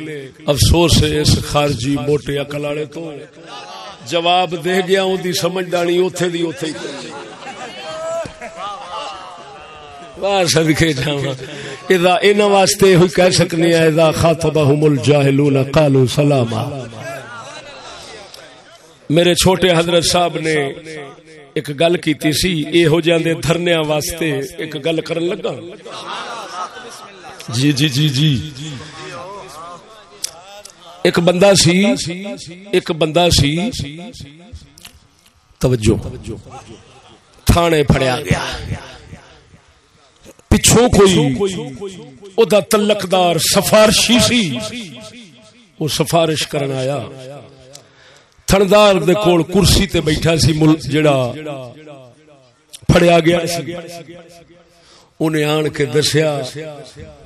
افسوس ہے اس خارجی موٹے اکل والے تو۔ جواب دے گیا ہوں دی سمجھدانی اوتھے دی اوتھے ہی۔ کرنی۔ واہ صدقے جاواں۔ اذا ان واسطے ہوئی کہہ سکنے ہیں، اذا خاطبهم الجاهلون قالوا سلاما۔ میرے چھوٹے حضرت صاحب نے ایک گل کیتی سی اے ہو جاندے دھرنیاں واسطے ایک گل کرن لگا۔ جی جی جی جی۔ ایک بندہ سی ایک بندہ سی توجہ تھانے پھڑیا گیا۔ پچھوں کوئی او دا تلقدار سفارشی سی وہ سفارش کرن آیا۔ تھندار دے کول کرسی تے بیٹھا سی مل جڑا پھڑیا گیا سی۔ انہیں آن کے دسیا،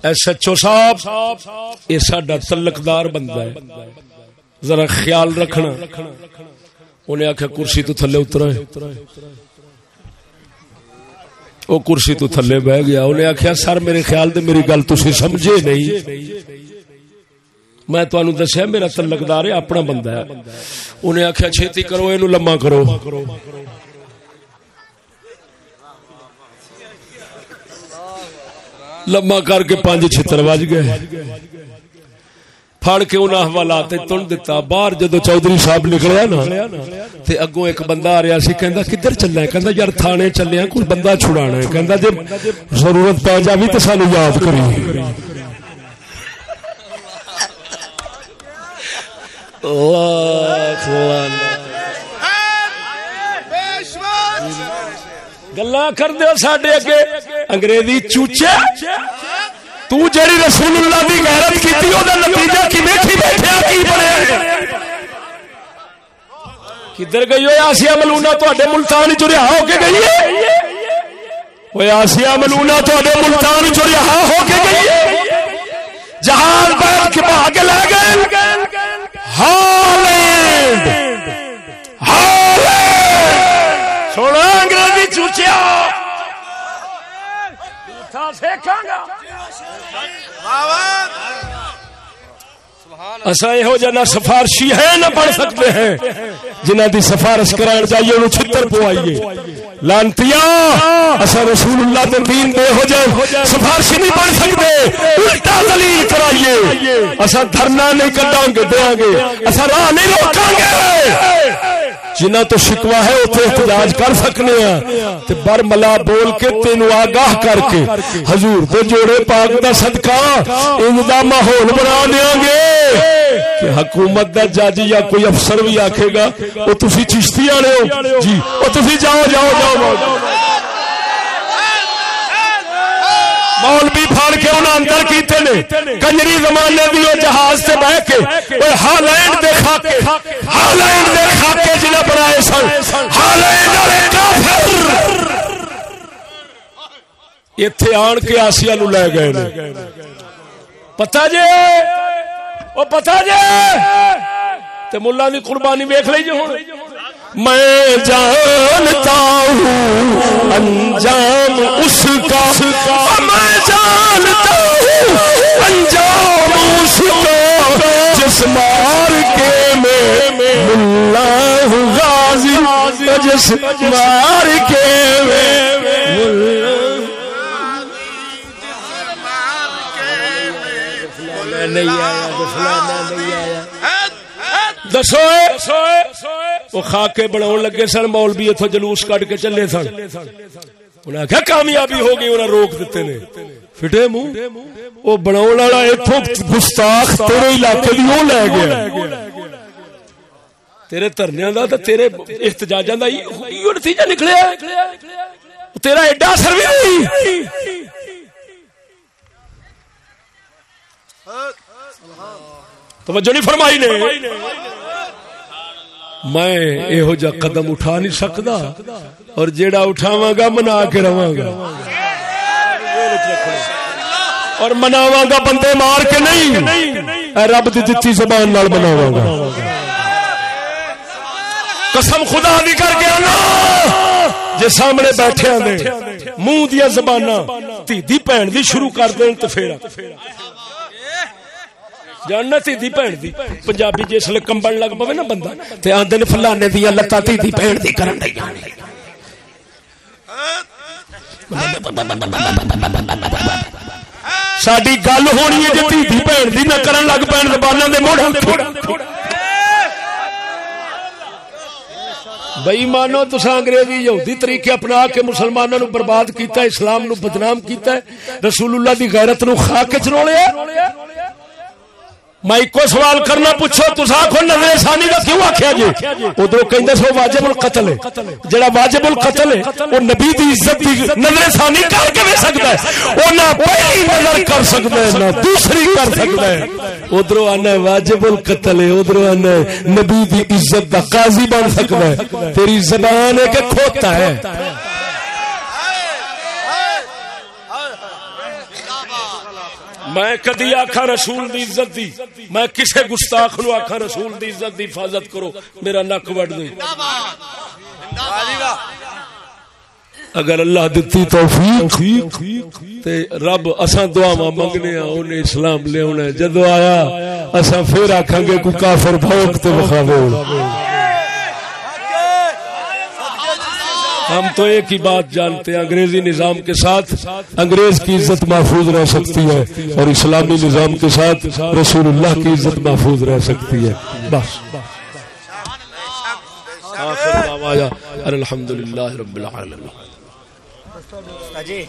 اے سچو صاحب، یہ ساڈا تلقدار بندہ ہے۔ ذرا خیال رکھنا۔ انہیں آخیا کرسی تو تھلے اترا وہ کرسی تو تھلے بہ گیا۔ انہیں آخیا سر میرے خیال دے میری گل تسی سمجھے نہیں۔ میں تہن دسیا، میرا تلقدار ہے، اپنا بندہ ہے۔ انہیں آخیا چھتی کرو یہ لما کرو۔ لما کر کے پانچ چھتر بج گئے۔ پھڑ کے انہیں حوالات تن دتا۔ باہر جدو چودھری صاحب نکلیا نا، تے اگوں ایک بندہ آ رہا سی، کہندا، کدھر چلنا ہے؟ کہندا، یار، تھانے چلے ہیں کوئی بندہ چھڑانا ہے۔ کہندا، جے ضرورت پے جاوی تے سانو یاد کری گلا کر دو سڈے اگے۔ انگریزی چوچے، تو جڑی رسول اللہ دی غیرت کیتی، او دا نتیجہ کی بیٹھی بیٹھیا کی بنے؟ کدھر گئی ہوئے آسیا ملونا؟ تواڈے ملتان چ رہا ہو کے گئی ہے؟ اوے آسیا ملونا، تواڈے ملتان چ رہا ہو کے گئی ہے؟ جہاز بیٹھ کے بھاگ لے گئے۔ ہالینڈ ہالینڈ سونا انگریزی چوچیا اصا یہ جنا سفارشی ہے نہ پڑھ سکتے ہیں۔ جنہ دی سفارش کرائن چاہیے انہوں چھتر پوائیے۔ لانتیا اصا رسول اللہ دے دین دے ہو جائے سفارشی نہیں پڑھ سکتے۔ الٹا دلیل کرائیے۔ اصا دھرنا نہیں کٹاں گے دیاں گے اصا راہ نہیں روکاں گے جنہ تو شکوا ہے اتنے احتجاج کر سکنے ہیں۔ تے بر ملا بول کے تینو آگاہ کر کے حضور دے جوڑے پاک دا صدقہ ان دا ماحول بنا دیاں گے۔ کہ حکومت دا جج یا کوئی افسر بھی آکھے گا او تسی چشتی والے ہو۔ جی او تسی جاؤ جاؤ جاؤ جاؤ, جاؤ۔ مولوی پھاڑ کے انہاں اندر کیتے نے۔ کنجری زمانے دی وہ جہاز سے بہ کے وہ ہالینڈ دے خاکے، ہالینڈ دے خاکے جنہ بنائے سن۔ ہالینڈ والے کافر۔ ایتھے آن کے آسیا نو لے گئے نے۔ پتہ جے؟ او پتہ جے؟ تے ملا دی قربانی ویکھ لئی جو ہن۔ میں جانتا جس مار کے نہیں آیا فلانا نہیں آیا دسو وہ خاکے بنا لگے سن، مولوی اتو جلوس کٹ کے چلے سن۔ انہیں آخیا کامیابی ہو گئی انہیں روک دیتے نے۔ فٹے منہ۔ وہ بنا والا اتو گستاخ تیرے علاقے وہ لے گیا۔ تیرے ترنیا دا تو تیرے احتجاجاں دا یہ نتیجہ نکلیا تیرا ایڈا اثر بھی نہیں۔ توجہ نہیں فرمائی نے۔ میں یہو جا قدم اٹھا نہیں سکتا اور جیڑا اٹھاواں گا منا کے رواں گا۔ اور مناواں گا بندے مار کے نہیں۔ اے رب دی دتی زبان نال مناواں گا۔ قسم خدا دی کر کے اللہ جے سامنے بیٹھے نے منہ دیا زباناں تی دی بہن دی شروع کر دین تے پھر۔ جاننا تھی دی بہن دی۔ پنجابی جسل کمبن لگ پوے نا بندہ، تے آندے نے فلانے دیا لتا تھی دی بہن دی کرن دی جانے ساڈی گل ہونی ہے جے تھی دی بہن دی نہ کرن لگ پین زباناں دے موڑ بئی مانو تسا انگریزی یہودی طریقے اپنا کے مسلمانوں نو برباد کیتا ہے اسلام نو بدنام کیتا ہے رسول اللہ دی غیرت نو خاک چ رولیا میں ایک سوال کرنا پوچھو تسا آخو نظر ثانی کا کیوں آخیا جی؟ ادھر کہ سو واجب القتل ہے۔ جڑا واجب القتل ہے، وہ نبی دی عزت دی نظر ثانی کر کے بھی سکتا ہے۔ وہ نہ پہلی نظر کر سکتا ہے، نہ دوسری کر سکتا ہے۔ ادھر آنا واجب القتل ہے۔ ادھر آنا نبی دی عزت دا قاضی بن سکتا ہے۔ تیری زبان ہے کہ کھوتا ہے۔ میں کدی آخا رسول دی عزت دی؟ میں کسے گستاخ نو آخا رسول دی عزت دی حفاظت کرو، میرا نک وڈ دے۔ اگر اللہ دتی توفیق، تے رب اساں دعاواں منگنے ہاں اونے اسلام لے اونے جدو آیا، اساں پھر آکھاں گے، کوئی کافر بھوک تے بخاوے ہم تو ایک ہی بات جانتے ہیں، انگریزی نظام کے ساتھ انگریز کی عزت محفوظ رہ سکتی ہے اور اسلامی نظام کے ساتھ رسول اللہ کی عزت محفوظ رہ سکتی ہے۔ بس۔ الحمد للہ رب العالمین۔ جی۔